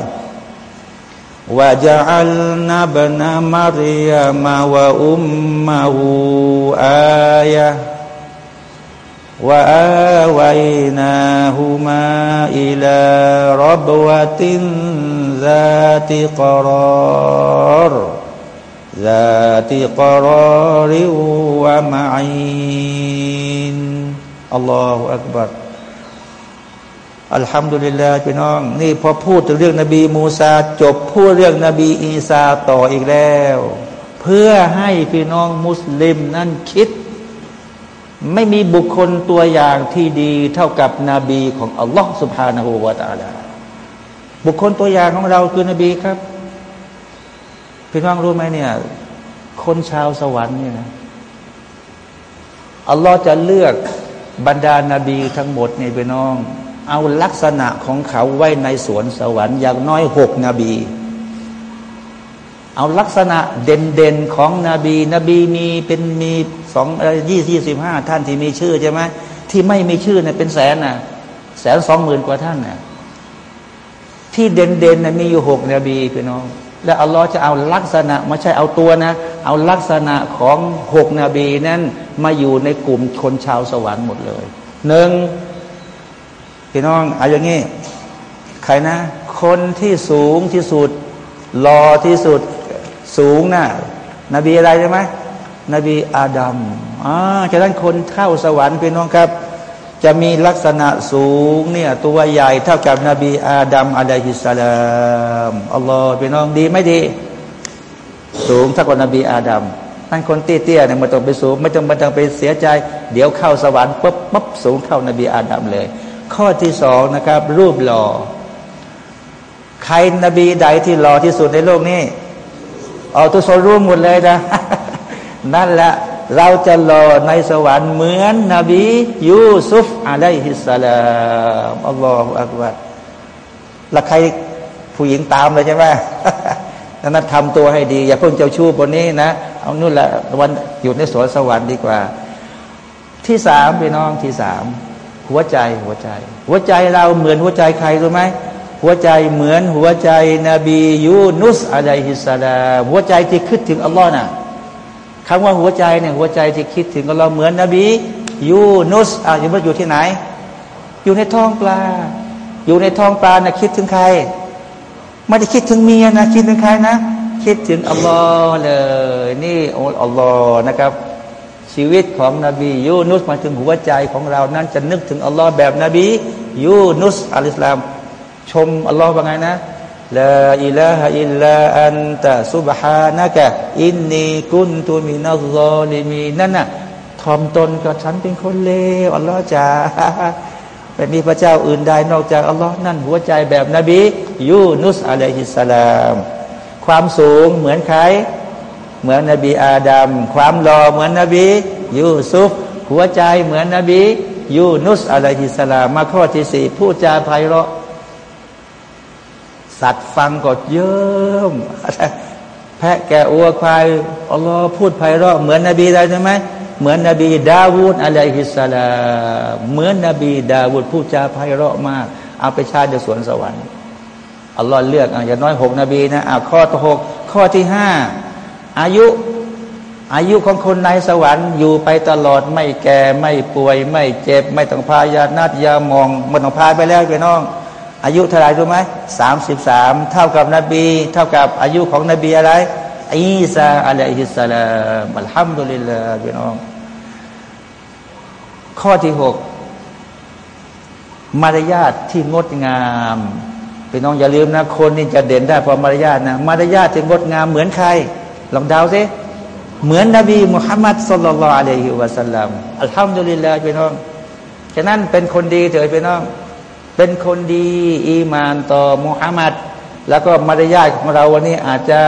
ว่าจะอัลนาบนามาริยามาวะอุมมาหูอายะว่าวัยนาหูมาอิลารับวะติน ذات قرار ذات قرار ومعين الله أكبر อัลฮัมดุลิลลาห์พี่น้อง นี่พอพูดถึงเรื่องนบีมูซาจบพูดเรื่องนบีอีสาต่ออีกแล้ว เพื่อให้พี่น้องมุสลิมนั้นคิด ไม่มีบุคคลตัวอย่างที่ดีเท่ากับนาบีของอัลลอฮ์สุบฮานาหูวาตาลา บุคคลตัวอย่างของเราคือนบีครับพี่น้องรู้ไหมเนี่ย คนชาวสวรรค์เนี่ยนะอัลลอฮ์จะเลือกบรรดานาบีทั้งหมดเนี่ยพี่น้อง เอาลักษณะของเขาไว้ในสวนสวรรค์อย่างน้อยหกนบี เอาลักษณะเด่นๆของนบี นบีมีเป็นมีสองยี่ยี่สิบห้าท่านที่มีชื่อใช่ไหมที่ไม่มีชื่อเนี่ยเป็นแสนน่ะ แสนสองหมื่นกว่าท่านน่ะ ที่เด่นๆนะมีอยู่หกนบีพี่น้อง และอัลลอฮ์จะเอาลักษณะไม่ใช่เอาตัวนะ เอาลักษณะของหกนบีนั้นมาอยู่ในกลุ่มคนชาวสวรรค์หมดเลยหนึ่งพี่น้องเอาอย่างนี้ใครนะ คนที่สูงที่สุดหล่อที่สุดสูงนะ่ะนบีอะไรใช่ไหมนบีอาดัมอ่าฉะนั้นคนเข้าสวรรค์พี่น้องครับ จะมีลักษณะสูงเนี่ยตัวใหญ่เท่ากับนบีอาดัมอะลัยฮิสสลามอัลลอฮ์พี่น้องดีไม่ดี สูงเท่ากับนบีอาดัมนั่นคนเตี้ยๆเนี่ยไม่ต้องไปสูงไม่ต้องไม่ต้องไปเสียใจ เดี๋ยวเข้าสวรรค์ปุ๊บปุ๊บสูงเท่านบีอาดัมเลย ข้อที่สองนะครับ รูปหล่อ ใครนบีใดที่หล่อที่สุดในโลกนี้เอาทุกคนรู้หมดเลยนะนั่นแหละ เราจะรอในสวรรค์เหมือนนบียูซุฟอะลัยฮิสสลามอัลลอฮฺอักบัรแล้วใครผู้หญิงตามเลยใช่ไหมนั้นทำตัวให้ดี อย่าเพิ่งเจ้าชู้บนนี้นะ เอานู่นละวันอยู่ในสวนสวรรค์ดีกว่า ที่สามพี่น้องที่สามหัวใจหัวใจ หัวใจเราเหมือนหัวใจใครรู้ไหมหัวใจเหมือนหัวใจนบียูนุสอะลัยฮิสสลามหัวใจที่คิดถึงอัลลอฮ์น่ะ คำว่าหัวใจเนี่ยหัวใจที่คิดถึงอัลลอฮ์เหมือนนบียูนุสอะยู่อยู่ที่ไหน อยู่ในท้องปลา อยู่ในท้องปลานะคิดถึงใคร ไม่ได้คิดถึงเมียนะคิดถึงใครนะ คิดถึงอัลลอฮ์เลย นี่อัลลอฮ์นะครับ ชีวิตของนบียูนุสมาถึงหัวใจของเรานั้นจะนึกถึงอัลลอฮ์แบบนบียูนุสอัลลอฮ์ชมอัลลอฮ์ว่าไงนะ ลาอิลาฮะอิลลาอันตะซุบฮานะกะอินนีกุนตุมินัลลอลิมีนั่นน่ะทอมตนกับฉันเป็นคนเลวอัลลอฮ์จ้าไม่มีพระเจ้าอื่นใดนอกจากอัลลอฮ์นั่นหัวใจแบบนบียูนุสอะลัยฮิสสลาม ความสูงเหมือนใคร เหมือนนบีอาดัมความหล่อเหมือนนบียูซุฟหัวใจเหมือนนบียูนุสอะลัยฮิสสลาม มาข้อที่สี่พูดจาไพเราะ สัตว์ฟังก็เยิ้มแพะแกะอัวควายอัลลอฮ์พูดไพเราะเหมือนนบีได้ใช่ไหมเหมือนนบีดาวูดอะลัยฮิสสลาเหมือนนบีดาวูดพูดจาไพเราะมาก เอาไปชาในสวนสวรรค์อัลลอฮ์เลือกอย่างน้อยหกนบีนะอ่าข้อที่หกข้อที่ห้าอายุอายุของคนในสวรรค์อยู่ไปตลอดไม่แก่ไม่ป่วย ไม่เจ็บ ไม่ต้องพายานาดยามองไมันต้องพายไปแล้วพี่น้อง อายุเท่าไรรู้ไหมสามสิบสามเท่ากับนบี เท่ากับอายุของนบีอะไรอีสาอะลัยฮิสสลามอัลฮัมดุลิลลาห์พี่น้อง ข้อที่หกมารยาทที่งดงามพี่น้องอย่าลืมนะ คนนี่จะเด่นได้เพราะมารยาทนะมารยาทที่งดงามเหมือนใคร ลองเดาสิเหมือนนบีมุฮัมมัดสุลลัลอะลัยฮิวะสัลลัมอัลฮัมดุลิลลาห์พี่น้องฉะนั้นเป็นคนดีเถิดพี่น้อง เป็นคนดี อีมานต่อมุฮัมมัดแล้วก็มารยาทของเราวันนี้อาจจะ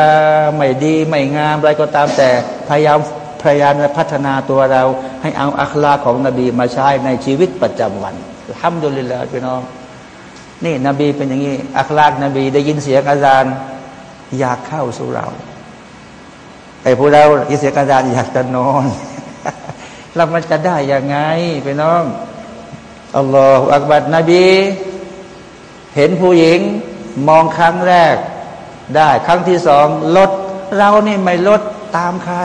ไม่ดีไม่งามอะไรก็ตามแต่พยายามพยายามพัฒนาตัวเรา ให้เอาอัคลาของนบีมาใช้ในชีวิตประจำวันทำดุลิลลาพี่น้อง นี่นบีเป็นอย่างนี้ อัคลากนบีได้ยินเสียงอาจารย์อยากเข้าสู่เราไอ้พวกเรายินเสียงอาจารย์อยากจะนอนแล้วมันจะได้ยังไงพี่น้อง อัลลอฮฺอักบัดนบี เห็นผู้หญิงมองครั้งแรกได้ครั้งที่สองลด เรานี่ไม่ลดตามใคร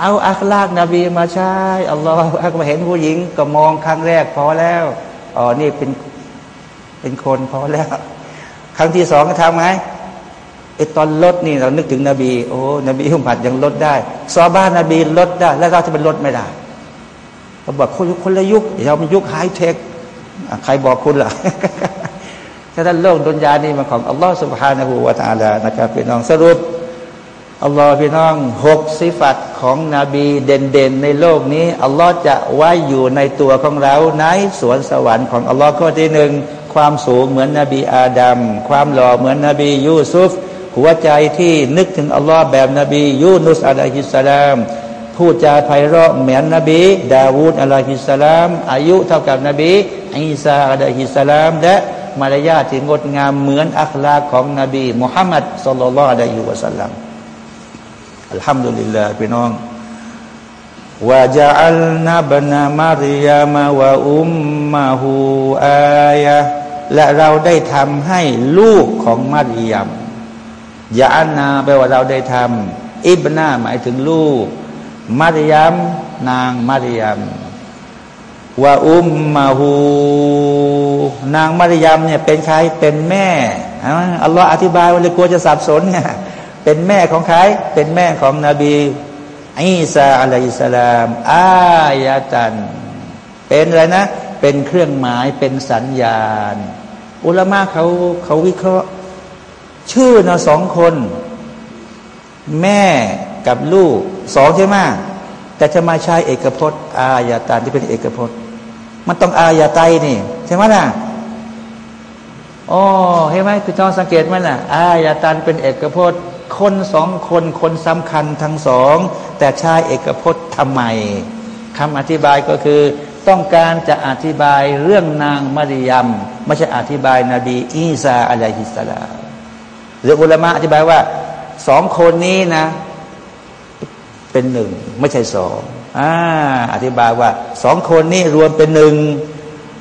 เอาอัคลากนบีมาใช้อัลลอฮฺอักบัดเห็นผู้หญิง ก็มองครั้งแรกพอแล้วอ๋อนี่เป็นเป็นคนพอแล้ว ครั้งที่สองก็ทำไงไอตอนลดนี่เรานึกถึงนบี โอ้นบีอุมัดยังลดได้ซอบ้านนบีลดได้ แล้วเราจะเป็นลดไม่ได้ เขาบอกคนคนละยุคเราเป็นยุคไฮเทคใครบอกคุณล่ะฉะนั้นโลกดุนยานี่มันของอัลลอฮฺสุบฮานะฮูวาตาลานะครับพี่น้องสรุปอัลลอฮ์พี่น้องหกสิฟัตของนบีเด่นๆในโลกนี้อัลลอฮ์จะไว้อยู่ในตัวของเราในสวนสวรรค์ของอัลลอฮ์ข้อที่หนึ่งความสูงเหมือนนบีอาดัมความหล่อเหมือนนบียูซุฟหัวใจที่นึกถึงอัลลอฮ์แบบนบียูนุสอะลัยฮิสสลาม พูดจาไพเราะเหมือนนบี ดาวูดอะลัยฮิสสลาม อายุเท่ากับนบีอีสาอะลัยฮิสสลาม และมารยาทที่งดงามเหมือนอัคลาของนบีมุฮัมมัดสุลลัลอะลัยฮิวะสัลลัมอัลฮัมดุลิลลาห์พี่น้องว่าจะอัลนับนามารยามาวะอุมมาหูอายะและเราได้ทำให้ลูกของมารยามยาอันนาแปลว่าเราได้ทำอิบนาหมายถึงลูก มารยามนางมารยามว่าอุมมาหูนางมารยามเนี่ยเป็นใครเป็นแม่อัลลอฮ์อธิบายว่าเลยกลัวจะสับสนไงเป็นแม่ของใคร เป็นแม่ของนบีอีสาอะลัยสลามอายาตัน เป็นอะไรนะ เป็นเครื่องหมายเป็นสัญญาณ อุลามะเขาเขาวิเคราะห์ ชื่อนะสองคน แม่ กับลูกสองใช่ไหมแต่จะมาใช้เอกพจน์ อายาตันที่เป็นเอกพจน์ มันต้องอายาไตนี่ ใช่ไหมล่ะอ๋อเห็นไหมพี่น้องสังเกตไหมล่ะ อายาตันเป็นเอกพจน์ คนสองคนคนสำคัญทั้งสอง แต่ชายเอกพจน์ทำไมคำอธิบายก็คือต้องการจะอธิบายเรื่องนางมาริยมไม่ใช่อธิบายนาบีอีสาอะลัยฮิสสลาหรืออุลามะอธิบายว่าสองคนนี้นะ เป็นหนึ่งไม่ใช่สองอ่าอธิบายว่าสองคนนี้รวมเป็นหนึ่ง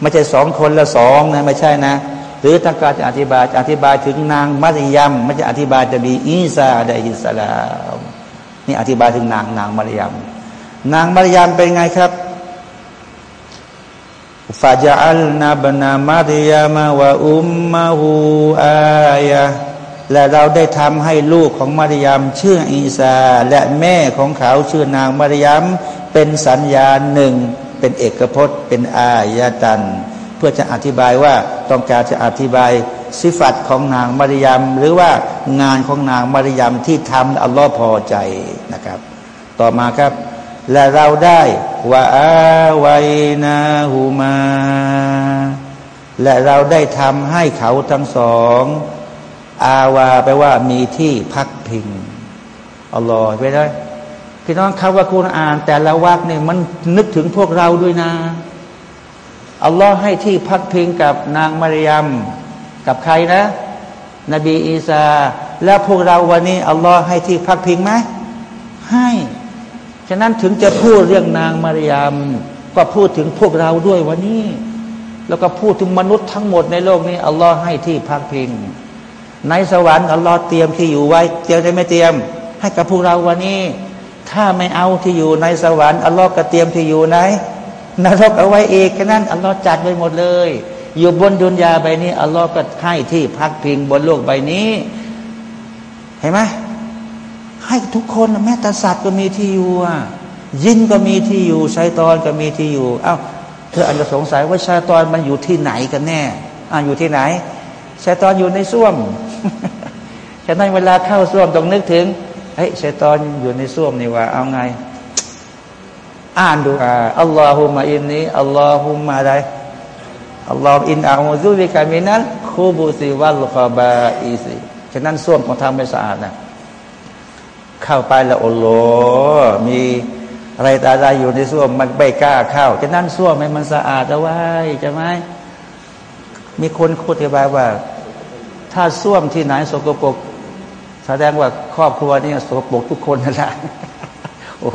ไม่ใช่สองคนละสองนะไม่ใช่นะ หรือถ้าการจะอธิบายจะอธิบายถึงนางมัริยมไม่จะอธิบายจะมีอีสาไดอิสลามนี่อธิบายถึงนางนางมัริยมนางมัริยมเป็นไงครับฟาจัลนาบนามาริยามาวะอุมมาหูอายะ และเราได้ทำให้ลูกของมารยมชื่ออีสาและแม่ของเขาชื่อนางมารยมเป็นสัญญาหนึ่ง เป็นเอกพจน์ เป็นอายะตัน เพื่อจะอธิบายว่าต้องการจะอธิบายสิฟัตของนางมารยมหรือว่างานของนางมารยมที่ทำอัลลอฮ์พอใจนะครับ ต่อมาครับ และเราได้ว่าอาไวนาหูมา และเราได้ทำให้เขาทั้งสอง อาวาแปลว่ามีที่พักพิงอัลลอฮ์ไปได้พี่น้องคำว่าคุณอ่าน แต่ละวักเนี่ยมันนึกถึงพวกเราด้วยนะอัลลอฮ์ให้ที่พักพิงกับนางมารยมกับใครนะ นบีอีสาแล้วพวกเราวันนี้อัลลอฮ์ให้ที่พักพิงไหมให้ฉะนั้นถึงจะพูดเรื่องนางมารยมก็พูดถึงพวกเราด้วยวันนี้ แล้วก็พูดถึงมนุษย์ทั้งหมดในโลกนี้อัลลอฮ์ให้ที่พักพิง ในสวรรค์อัลลอฮ์เตรียมที่อยู่ไว้เตรียมได้ไม่เตรียม ให้กับพวกเราวันนี้ ถ้าไม่เอาที่อยู่ในสวรรค์อัลลอฮ์ก็เตรียมที่อยู่ไหนนรกเอาไว้เองแค่นั้นอัลลอฮ์จัดไว้หมดเลย อยู่บนดุนยาใบนี้อัลลอฮ์ก็ให้ที่พักพิงบนโลกใบนี้ เห็นไหมให้ทุกคนแม้แต่สัตว์ก็มีที่อยู่ยินก็มีที่อยู่ชายตอนก็มีที่อยู่เอ้าเธออาจจะสงสัยว่าชายตอนมันอยู่ที่ไหนกันแน่อ่าอยู่ที่ไหนชายตอนอยู่ในส้วม ฉะนั้นเวลาเข้าส้วมต้องนึกถึงเฮ้ยชายตอนอยู่ในส้วมนี่ว่า เอาไง อ่านดูอาอัลลอฮุมะอินนี้อัลลอฮุมะอะไรอัลลอฮ์อินอาอูซุบิกามินัลคูบุซิวัลคอบาอีซิฉะนั้นส้วมของทำไม่สะอาดนะเข้าไปแล้วอัลลมีอะไรตาอะไรอยู่ในส้วมมันไม่กล้าเข้าฉะนั้นส้วมให้มันสะอาดเอาไว้ใช่ไหมมีคนคุยบายว่า ถ้าส้วมที่ไหนสกปรกแสดงว่าครอบครัวนี่สกปรกทุกคนนั่นแหละโอ้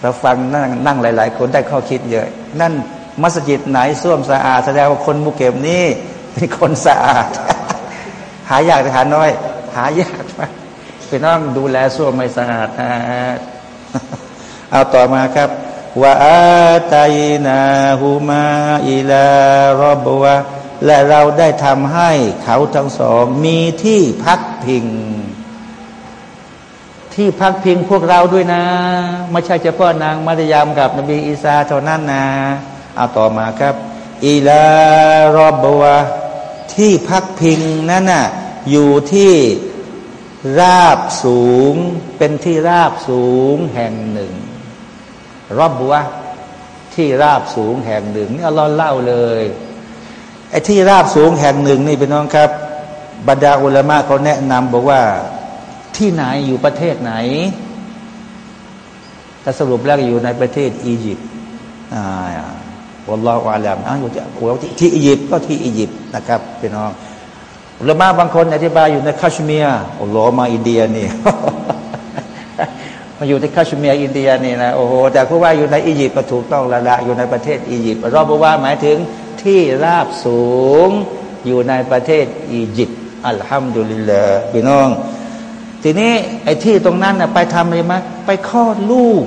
เราฟังนั่งนั่งหลาย ๆ คนได้ข้อคิดเยอะ นั่นมัสยิดไหนส้วมสะอาดแสดงว่าคนมุกเก็บนี่เป็นคนสะอาด หายากหาน้อย หายากมากเป็นต้องดูแลส้วมไม่สะอาดเอาต่อมาครับว่าอาตัยนาหูมาอิลารอบวะ และเราได้ทำให้เขาทั้งสอง มีที่พักพิง ที่พักพิงพวกเราด้วยนะ ไม่ใช่เฉพาะนางมารยามกับนบีอีสาเท่านั้นนะเอาต่อมาครับ อีลารอบบวที่พักพิงนั้นน่ะอยู่ที่ราบสูงเป็นที่ราบสูงแห่งหนึ่ง รอบบัวที่ราบสูงแห่งหนึ่งนี่เราเล่าเลย ไอ้ที่ราบสูงแห่งหนึ่งนี่เป็นน้องครับ บรรดาอุลามะเขาแนะนำบอกว่าที่ไหนอยู่ประเทศไหนแต่สรุปแล้วอยู่ในประเทศอียิปต์อ่าวันรอวาลามอ่าอยู่ที่ที่อียิปต์ก็ที่อียิปต์นะครับพี่น้องอุลามะบางคนอธิบายอยู่ในคาชเมียร์โอ้โหมาอินเดียนี่มาอยู่ที่คาชเมียร์อินเดียนี่นะโอ้โหแต่ ربوة อยู่ในอียิปต์ก็ถูกต้องละละอยู่ในประเทศอียิปต์ربوة หมายถึง ที่ราบสูงอยู่ในประเทศอียิปต์الحمد لله พี่น้อง ทีนี้ไอ้ที่ตรงนั้นนะไปทำอะไรมาไปคลอดลูก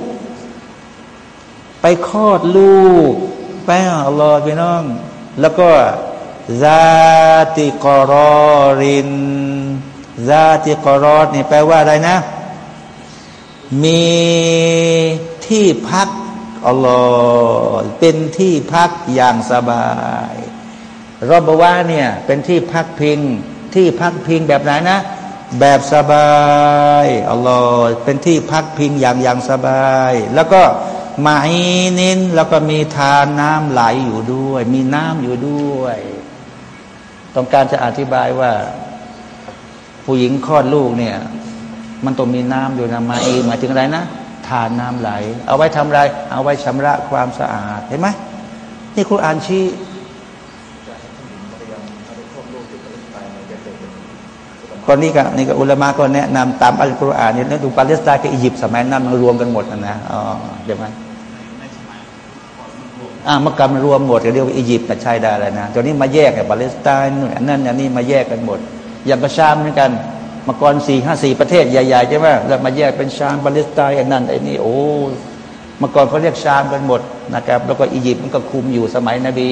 ไปคลอดลูก ไปอัลลอฮ์พี่น้อง แล้วก็ذات قرارซาติกรอดนี่แปลว่าอะไรนะ มีที่พัก อัลลอฮ์เป็นที่พักอย่างสบายรอบว่าเนี่ยเป็นที่พักพิง ที่พักพิงแบบไหนนะ แบบสบายอัลลอฮ์เป็นที่พักพิงอย่างอย่างสบาย แล้วก็มาอินินแล้วก็มีทานน้ำไหลอยู่ด้วย มีน้ำอยู่ด้วย ต้องการจะอธิบายว่า ผู้หญิงคลอดลูกเนี่ย มันต้องมีน้ำอยู่นะมาอีหมายถึงอะไรนะ ทานน้ำไหล เอาไว้ทำไร เอาไว้ชำระความสะอาดเห็นไหมนี่ครูอ่านชี้คนนี้ก็นี่ก็อุลามะก็แนะนำตามอัลกุรอานเนี่ยดูปาเลสไตน์กับอียิปต์สมัยนั้นมันรวมกันหมดนะอ๋อเดี๋ยวมันอ่ามื่อกำรวมหมดเรียกว่าอียิปต์แต่ใช่ได้แล้วนะตอนนี้มาแยกกับปาเลสไตน์นนั้นนนี้มาแยกกันหมด อย่างกระชามเหมือนกัน มาก่อนสี่ห้าสี่ประเทศใหญ่ๆใช่ไหมแล้วมาแยกเป็นชามปาเลสไตน์นนั้นไอ้นี่โอ้มาก่อนเขาเรียกชามกันหมดนะครับ แล้วก็อียิปต์มันก็คุมอยู่สมัยนบี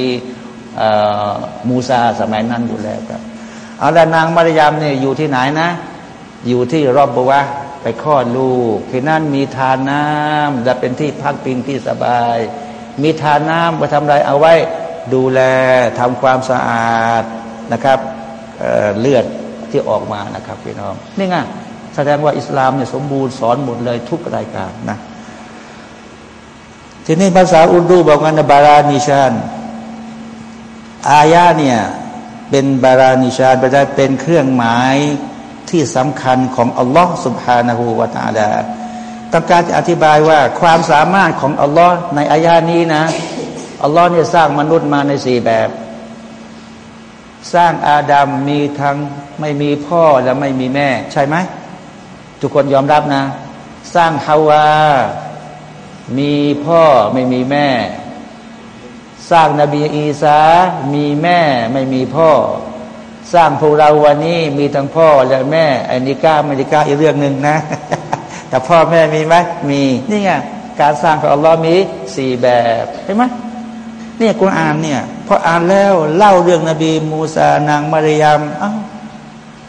มูซาสมัยนั้นอยู่แล้วครับเอาแล้วนางมารยามเนี่ยอยู่ที่ไหนนะ อยู่ที่รอบบัวไปคลอดลูกที่นั่นมีทานน้ำและเป็นที่พักพิงที่สบาย มีทานน้ำไปทำอะไรเอาไว้ดูแลทำความสะอาดนะครับเเลือด ที่ออกมานะครับพี่น้องนี่ไงแสดงว่าอิสลามเนี่ยสมบูรณ์สอนหมดเลยทุกรายการนะทีนี้ภาษาอุรดูบอกงั้นบารานิชานอายาเนี่ยเป็นบารานิชานไปได้เป็นเครื่องหมายที่สำคัญของอัลลอฮ์สุบฮานาหูวาตาลาต้องการจะอธิบายว่าความสามารถของอัลลอฮ์ในอายานี้นะอัลลอฮ์เนี่ยสร้างมนุษย์มาในสี่แบบ สร้างอาดัมมีทั้งไม่มีพ่อและไม่มีแม่ ใช่ไหมทุกคนยอมรับนะ สร้างฮาวา มีพ่อไม่มีแม่ สร้างนบีอีสา มีแม่ไม่มีพ่อ สร้างพวกเราวันนี้มีทั้งพ่อและแม่อันนี้ก้าไม่ได้ก้าอีกเรื่องหนึ่งนะ แต่พ่อแม่มีไหมมีนี่ไงการสร้างของอัลลอฮ์มีสี่แบบเห็นไหม เนี่ยกุณอ่านเนี่ยพออ่านแล้วเล่าเรื่องนบีมูซานางมารยามอ้าว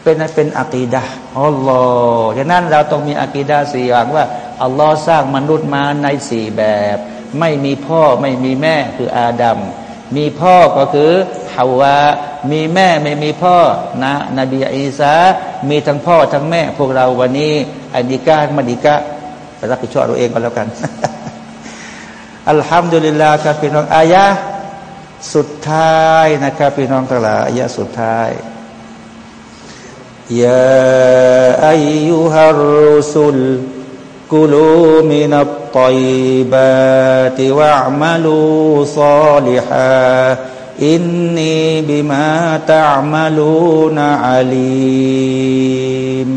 เป็นเป็นอะกีดะอัลลอฮ์ฉะนั้นเราต้องมีอะกีดะสี่อย่างว่าอัลลอฮ์สร้างมนุษย์มาในสี่แบบ ไม่มีพ่อไม่มีแม่คืออาดัมมีพ่อก็คือฮาวามีแม่ไม่มีพ่อนะนบีอีสามีทั้งพ่อทั้งแม่ พวกเราวันนี้อันดิกามาดิกะรับผิดชอบเราเองก็แล้วกัน อัลฮัมดุลิลลาครับพี่น้องอายะสุดท้ายนะครับพี่น้องทั้งหลายอายะสุดท้ายยาอายุฮารุสุลกุลูมินับตัยบาติวะมัลูซาลิฮาอินนีบิมาตะมัลูนอาลีม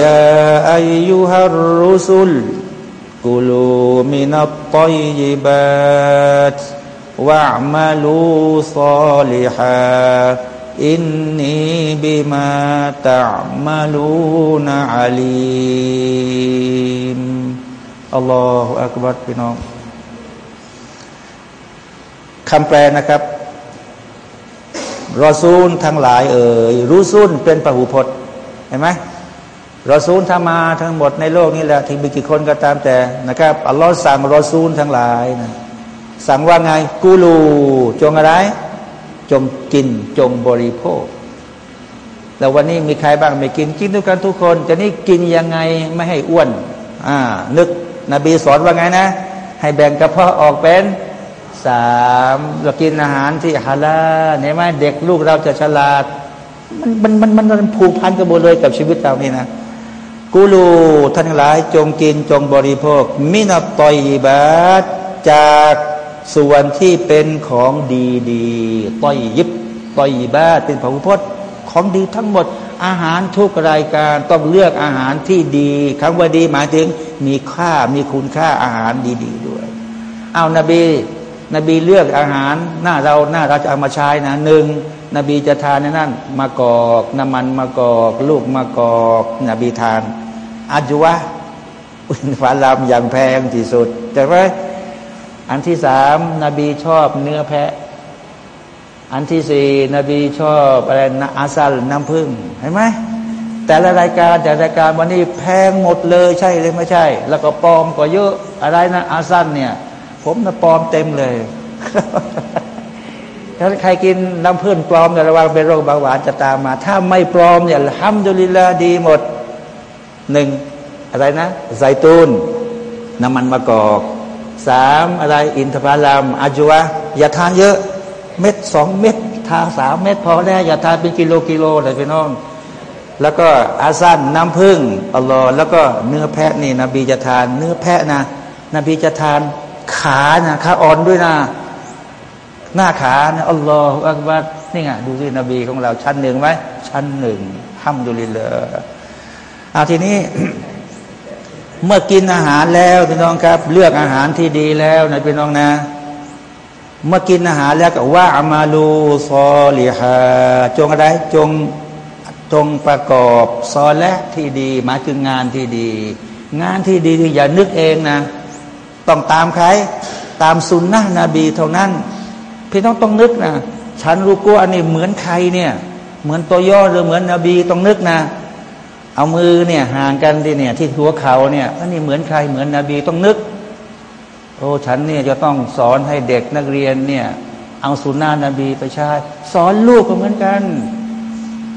ยาอายุฮารุสุล كلوا من الطيبات وعملوا صالحا إني بما تعملون عليم الله أكبر พี่น้องคำแปลนะครับรอซูลทั้งหลายเอ่ยรู้ซุนเป็นประหูพจน์เห็นไหม รอซูลถ้ามาทั้งหมดในโลกนี้แหละที่มีกี่คนก็ตามแต่นะครับอัลลอฮ์สั่งรอซูลทั้งหลายนะสั่งว่าไงกูลูจงอะไร จงกินจงบริโภค แล้ววันนี้มีใครบ้างไม่กินกินด้วยกันทุกคนจะนี่กินยังไงไม่ให้อ้วนอ่านึกนบีสอนว่าไงนะ ให้แบ่งกระเพาะออกเป็นสามเรากินอาหารที่ฮาลาเนี่ยไหมเด็กลูกเราจะฉลาด มันมันมันมันผูกพันกันหมดเลยกับชีวิตเรานี่นะ กูรูท่านหลายจงกินจงบริโภค มินาตอยบาตจากส่วนที่เป็นของดีดีตอยยิบตอยบาตเป็นพระพุทธของดีทั้งหมด อาหารทุกรายการต้องเลือกอาหารที่ดีคำว่าดีหมายถึงมีค่ามีคุณค่าอาหารดี ๆ ด้วย เอานาบีนบีเลือกอาหารหน้าเราหน้าเราจะเอามาใช้นะหนึ่ง นบีจะทานในนั้นมากอกน้ำมันมากอกลูกมากอกนบีทานอาจุวะอุนฟาลามอย่างแพงที่สุดแต่ว่าอันที่สามนบีชอบเนื้อแพะ อันที่สี่นบีชอบอะไรนะอาซัลน้ำผึ้งเห็นไหมแต่ละรายการแต่รายการวันนี้แพงหมดเลยใช่เลยไม่ใช่ แล้วก็ปลอมก็เยอะอะไรนะอาซัลเนี่ย ผมนะปลอมเต็มเลย ถ้าใครกินน้ำผึ้งปลอมเนี่ยระวังเป็นโรคเบาหวานจะตามมา ถ้าไม่ปลอมเนี่ยห้ามดุลิลาดีหมดหนึ่งอะไรนะไซตูนน้ำมันมะกอกสามอะไรอินทผลัมอาจุวะอย่าทานเยอะเม็ดสองเม็ดทานสามเม็ดพอแล้วอย่าทานเป็นกิโลกิโลเลยพี่น้อง แล้วก็อาซันน้ำผึ้งอัลลอฮ์แล้วก็เนื้อแพะนี่นบีจะทาน เนื้อแพะนะนบีจะทานขานะขาอ่อนด้วยนะ หน้าขานะอัลลอฮ์อักบัดนี่ไงดูสินบีของเราชั้นหนึ่งไหมชั้นหนึ่งห้ามดุลิเลอาทีนี้ เมื่อกินอาหารแล้วพี่น้องครับ เลือกอาหารที่ดีแล้วนะพี่น้องนะ เมื่อกินอาหารแล้วก็ว่าอามาลูซอลิฮาจงอะไรจงจงประกอบซอและที่ดีหมายถึงงานที่ดี งานที่ดีอย่านึกเองนะ ต้องตามใคร ตามสุนนะนบีเท่านั้น พี่น้องต้องนึกนะฉันรู้กูอันนี้เหมือนใครเนี่ย เหมือนตัวย่อหรือเหมือนนบีต้องนึกนะ เอามือเนี่ยห่างกันที่เนี่ย ที่หัวเขาเนี่ยอันนี้เหมือนใครเหมือนนบีต้องนึกโอ้ฉันเนี่ยจะต้องสอนให้เด็กนักเรียนเนี่ย เอาสุนนะนบีไปใช้สอนลูกก็เหมือนกัน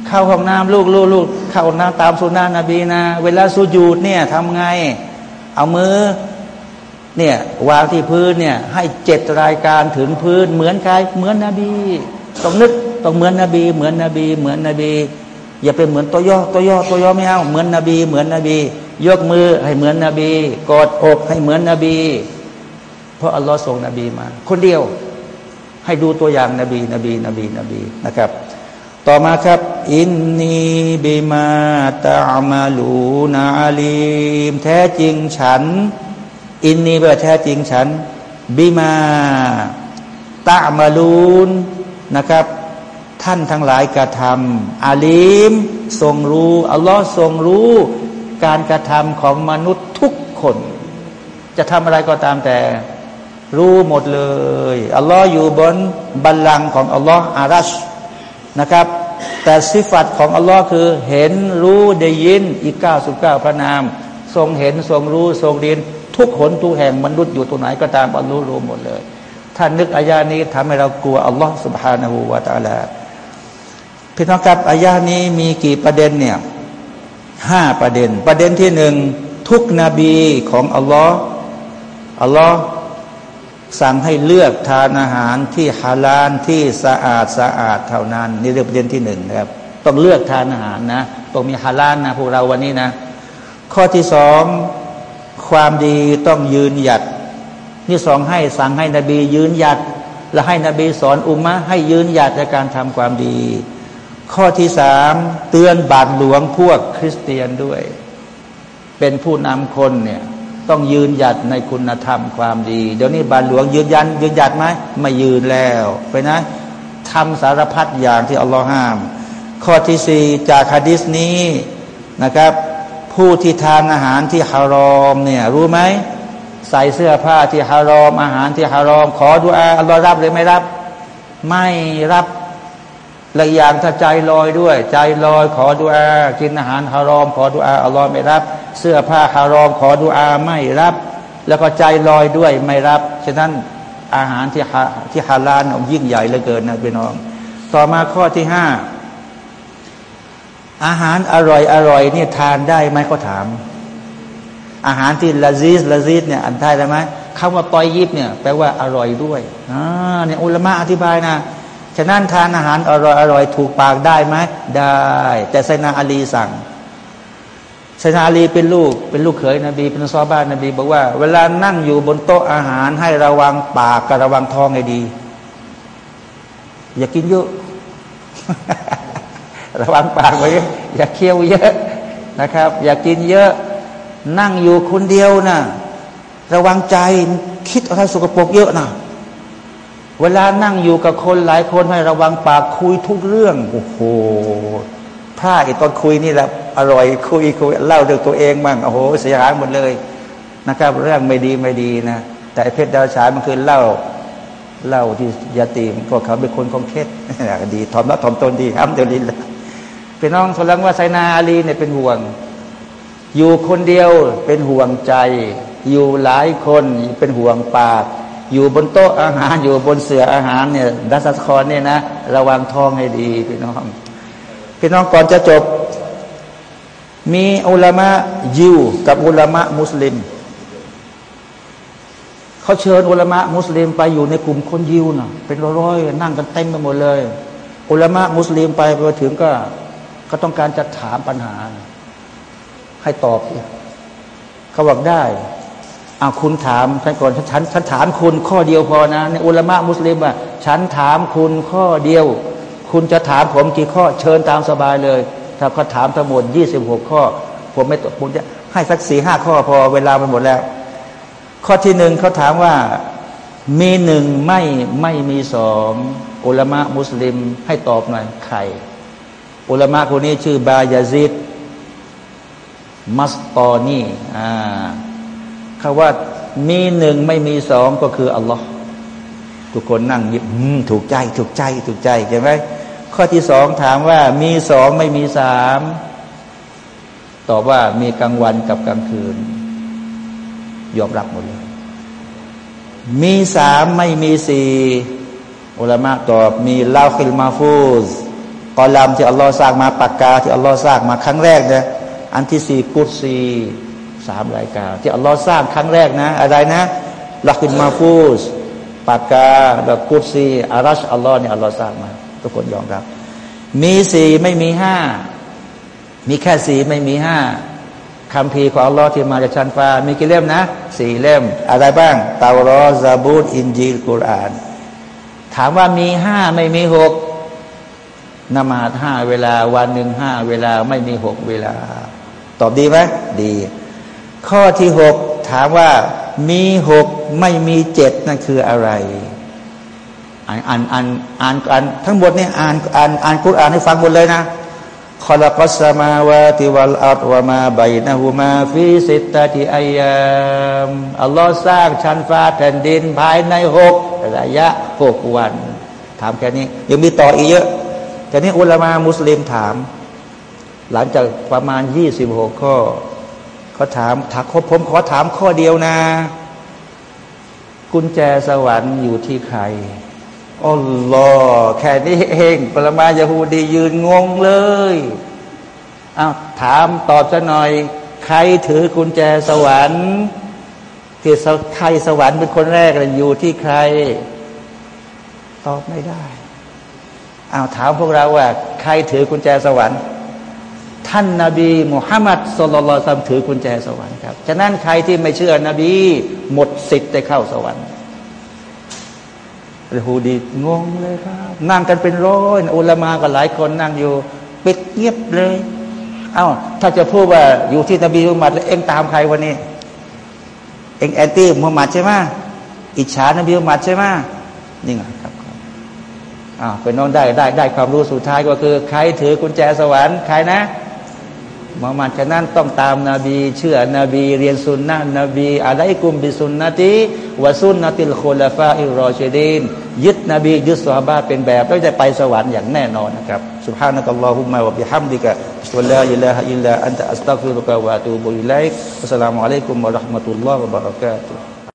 เข้าห้องน้ำลูกลูกลูกเข้าหน้ำตามสุนนะนบีนะ เวลาสุญูดเนี่ยทำไง เอามือ เนี่ยวางที่พื้นเนี่ยให้เจ็ดรายการถึงพื้น เหมือนใครเหมือนนบีต้องนึกต้องเหมือนนบี เหมือนนบี เหมือนนบี อย่าเป็นเหมือนตัวย่อตัวย่อตัวย่อไม่เอาเหมือนนบี เหมือนนบี ยกมือให้เหมือนนบี กอดอกให้เหมือนนบี เพราะอัลลอฮ์ส่งนบีมา คนเดียวให้ดูตัวอย่างนบีนบีนบีนบีนะครับ ต่อมาครับอินนีบิมาตามาลูนาลีมแท้จริงฉัน อินนีแปลแท้จริงฉันบิมาตามาลูนนะครับ ท่านทั้งหลายกระทำอาลีม ทรงรู้อัลลอฮ์ทรงรู้ การกระทำของมนุษย์ทุกคน จะทำอะไรก็ตามแต่ รู้หมดเลยอัลลอฮ์อยู่บนบัลลังก์ของอัลลอฮ์อารัชนะครับ แต่สิฟัตของอัลลอฮ์คือเห็นรู้ได้ยินอีกเก้าสิบเก้าพระนาม ทรงเห็นทรงรู้ทรงเรียน ทุกหนทุกแห่งมนุษย์อยู่ตรงไหนก็ตามอัลลอฮ์รู้หมดเลยท่านนึกอายานี้ทำให้เรากลัวอัลลอฮ์สุบฮานาหูวาตาลาพี่น้องครับอายานี้มีกี่ประเด็นเนี่ยห้าประเด็น ประเด็นที่หนึ่งทุกนบีของอัลลอฮ์อัลลอฮ์สั่งให้เลือกทานอาหารที่ฮาลาลที่สะอาดสะอาดเท่านั้นนี่เรื่องประเด็นที่หนึ่งนะครับ ต้องเลือกทานอาหารนะต้องมีฮาลาลนะพวกเราวันนี้นะ ข้อที่สอง ความดีต้องยืนหยัด นี่สองให้สั่งให้นบียืนหยัด และให้นบีสอนอุมมะให้ยืนหยัดในการทำความดี ข้อที่สามเตือนบาทหลวงพวกคริสเตียนด้วย เป็นผู้นำคนเนี่ยต้องยืนหยัดในคุณธรรมความดี เดี๋ยวนี้บาทหลวงยืนยัน ยืนหยัดไหมไม่ยืนแล้วไปนะทำสารพัดอย่างที่อัลลอฮ์ห้าม ข้อที่สี่จากฮะดิษนี้นะครับ ผู้ที่ทานอาหารที่ฮารอมเนี่ยรู้ไหมใส่เสื้อผ้าที่ฮารอม อาหารที่ฮารอม ขอดูอาอัลลอฮ์รับหรือไม่รับ ไม่รับและอย่างถ้าใจลอยด้วย ใจลอย ขอดุอากินอาหารฮารอม ขอดุอาอัลลอฮ์ไม่รับ เสื้อผ้าฮารอม ขอดุอาไม่รับ แล้วก็ใจลอยด้วยไม่รับฉะนั้นอาหารที่ฮาที่ฮาลาลยิ่งใหญ่เหลือเกินนะพี่น้อง ต่อมาข้อที่ห้า อาหารอร่อยอร่อยเนี่ยทานได้ไหมเขาถาม อาหารที่ละซีสละซีสเนี่ยอันได้ไหมคำว่าตอยยิบเนี่ยแปลว่าอร่อยด้วยอ่าเนี่ยอุลมะอธิบายนะฉะนั้นทานอาหารอร่อยอร่อยถูกปากได้ไหมได้ แต่ไซนาอาลีสั่งไซนาอาลีเป็นลูกเป็นลูกเขยนบีเป็นซอบ้านนบีบอกว่า เวลานั่งอยู่บนโต๊ะอาหารให้ระวังปากกับระวังท้องให้ดี อย่ากินเยอะ ระวังปากไว้ อย่าเคี้ยวเยอะนะครับ อย่ากินเยอะ นั่งอยู่คนเดียวนะระวังใจคิดอะไรสกปรกเยอะนะเวลานั่งอยู่กับคนหลายคนให้ระวังปากคุยทุกเรื่องโอ้โหพลาดไอ้ตอนคุยนี่แหละอร่อยคุยคุยเล่าเรื่องตัวเองบ้างโอ้โหเสียหายหมดเลยนะครับ เรื่องไม่ดีไม่ดีนะแต่เพชรดาวฉายมันคือเล่าเล่าที่ยาตีมพวกเขาเป็นคนคงเคสดีทอมละทอมตนดีครับเดี๋ยวนี้ เลยพี่น้องทลังว่าไซนาอาลีเนี่ยเป็นห่วง อยู่คนเดียวเป็นห่วงใจ อยู่หลายคนเป็นห่วงปาก อยู่บนโต๊ะอาหารอยู่บนเสื่ออาหารเนี่ยดัสคอนเนี่ยนะระวังท้องให้ดีพี่น้อง พี่น้องก่อนจะจบ มีอุลามะยิวกับอุลามะมุสลิมเขาเชิญอุลามะมุสลิมไปอยู่ในกลุ่มคนยิวนะเป็นร้อยๆนั่งกันเต็มไปหมดเลย อุลามะมุสลิมไปไปถึงก็ ก็ต้องการจะถามปัญหา ให้ตอบเขาบอกได้อาคุณถามฉันก่อนฉันฉันถามคุณข้อเดียวพอนะในอุลามะมุสลิมอะฉันถามคุณข้อเดียว คุณจะถามผมกี่ข้อเชิญตามสบายเลย ถ้าเขาถามทั้งหมดยี่สิบหกข้อ ผมไม่ผมจะให้สักสี่ห้าข้อพอเวลามันหมดแล้ว ข้อที่หนึ่งเขาถามว่ามีหนึ่งไม่ไม่มีสองอุลามะมุสลิมให้ตอบหน่อยใคร อุลามะคนนี้ชื่อบายาซิดมัสตอนีอ่าคาว่ามีหนึ่งไม่มีสองก็คืออัลลอฮ์ทุกคนนั่งยิบถูกใจ ถูกใจ ถูกใจใช่ไหมข้อที่สองถามว่ามีสองไม่มีสามตอบว่ามีกลางวันกับกลางคืน ยอมรับหมดเลย มีสามไม่มีสี่อุลามะตอบมีลาคิลมาฟูซ อลัมที่อัลลอฮ์สร้างมาปากกาที่อัลลอฮ์สร้างมาครั้งแรกเนี่ยอันที่สี่กุศซีสามรายการที่อัลลอฮ์สร้างครั้งแรกนะ อะไรนะลักินมาฟูสปากกาดอกกุศซีอารัชอัลลอฮ์เนี่ยอัลลอฮ์สร้างมา ทุกคนยอมรับ มีสี่ไม่มีห้ามีแค่สี่ไม่มีห้าคำพีของอัลลอฮ์ที่มาจากชั้นฟ้า มีกี่เล่มนะสี่เล่ม อะไรบ้างตารอซาบูดอินจีลกุรอาน ถามว่ามีห้าไม่มีหก นมาดห้าเวลาวันหนึ่งห้าเวลาไม่มีหกเวลา ตอบดีไหมดี ข้อที่หกถามว่ามีหกไม่มีเจ็ดนั่นคืออะไรอ่านอ่านอ่านอ่านอ่านทั้งหมดเนี่ยอ่านอ่านอ่านกุรอานให้ฟังหมดเลยนะขลักสมาวาติวัลอัตวามาบนะฮูมาฟิสิตตติอายามอัลลอฮ์สร้างชั้นฟ้าแผ่นดินภายในหกระยะหกวันถามแค่นี้ ยังมีต่ออีกเยอะ แต่นี้อุลามามุสลิมถาม หลังจากประมาณยี่สิบหกข้อเขาถามถามผมขอถามข้อเดียวนะ กุญแจสวรรค์อยู่ที่ใครอัลลอฮ์แค่นี้เองปรมายาฮูดียืนงงเลยอ้าวถามตอบจะหน่อย ใครถือกุญแจสวรรค์ที่ใครสวรรค์เป็นคนแรกอยู่ที่ใคร ตอบไม่ได้ เอาถามพวกเราว่า ใครถือกุญแจสวรรค์ ท่านนาบีมุฮัมมัดสุลลัลซัมถือกุญแจสวรรค์ครับฉะนั้นใครที่ไม่เชื่อนบี หมดสิทธิ์ได้เข้าสวรรค์เรฮูดีงงเลยครับ นั่งกันเป็นร้อยอุลามากันหลายคนนั่งอยู่ปิดเงียบเลย เอา้า ถ้าจะพูดว่าอยู่ที่นบีมุฮัมมัดแล้วเอ็งตามใครวันนี้ เอ็งแอนตี้มุฮัมมัดใช่ไหมอิจฉานบีมุฮัมมัดใช่ไหมนี่ไงครับ อ่าเป็นน้องได้ได้ได้ความรู้สุดท้ายก็คือ ใครถือกุญแจสวรรค์ใครนะมามันฉะนั้นต้องตามนาบี เชื่อนบี เรียนสุนนะนบีอะไรกุมบิสุนนะติวะสุนนติลโคลาฟาอิรอชดีนยึดนบียึดสุฮาบะเป็นแบบแล้วจะไปสวรรค์อย่างแน่นอนนะครับسبحانك اللهم وبحمدك ولا إله إلا أنت أستغفرك وأتوب إليك السلام عليكم ورحمة الله وبركاته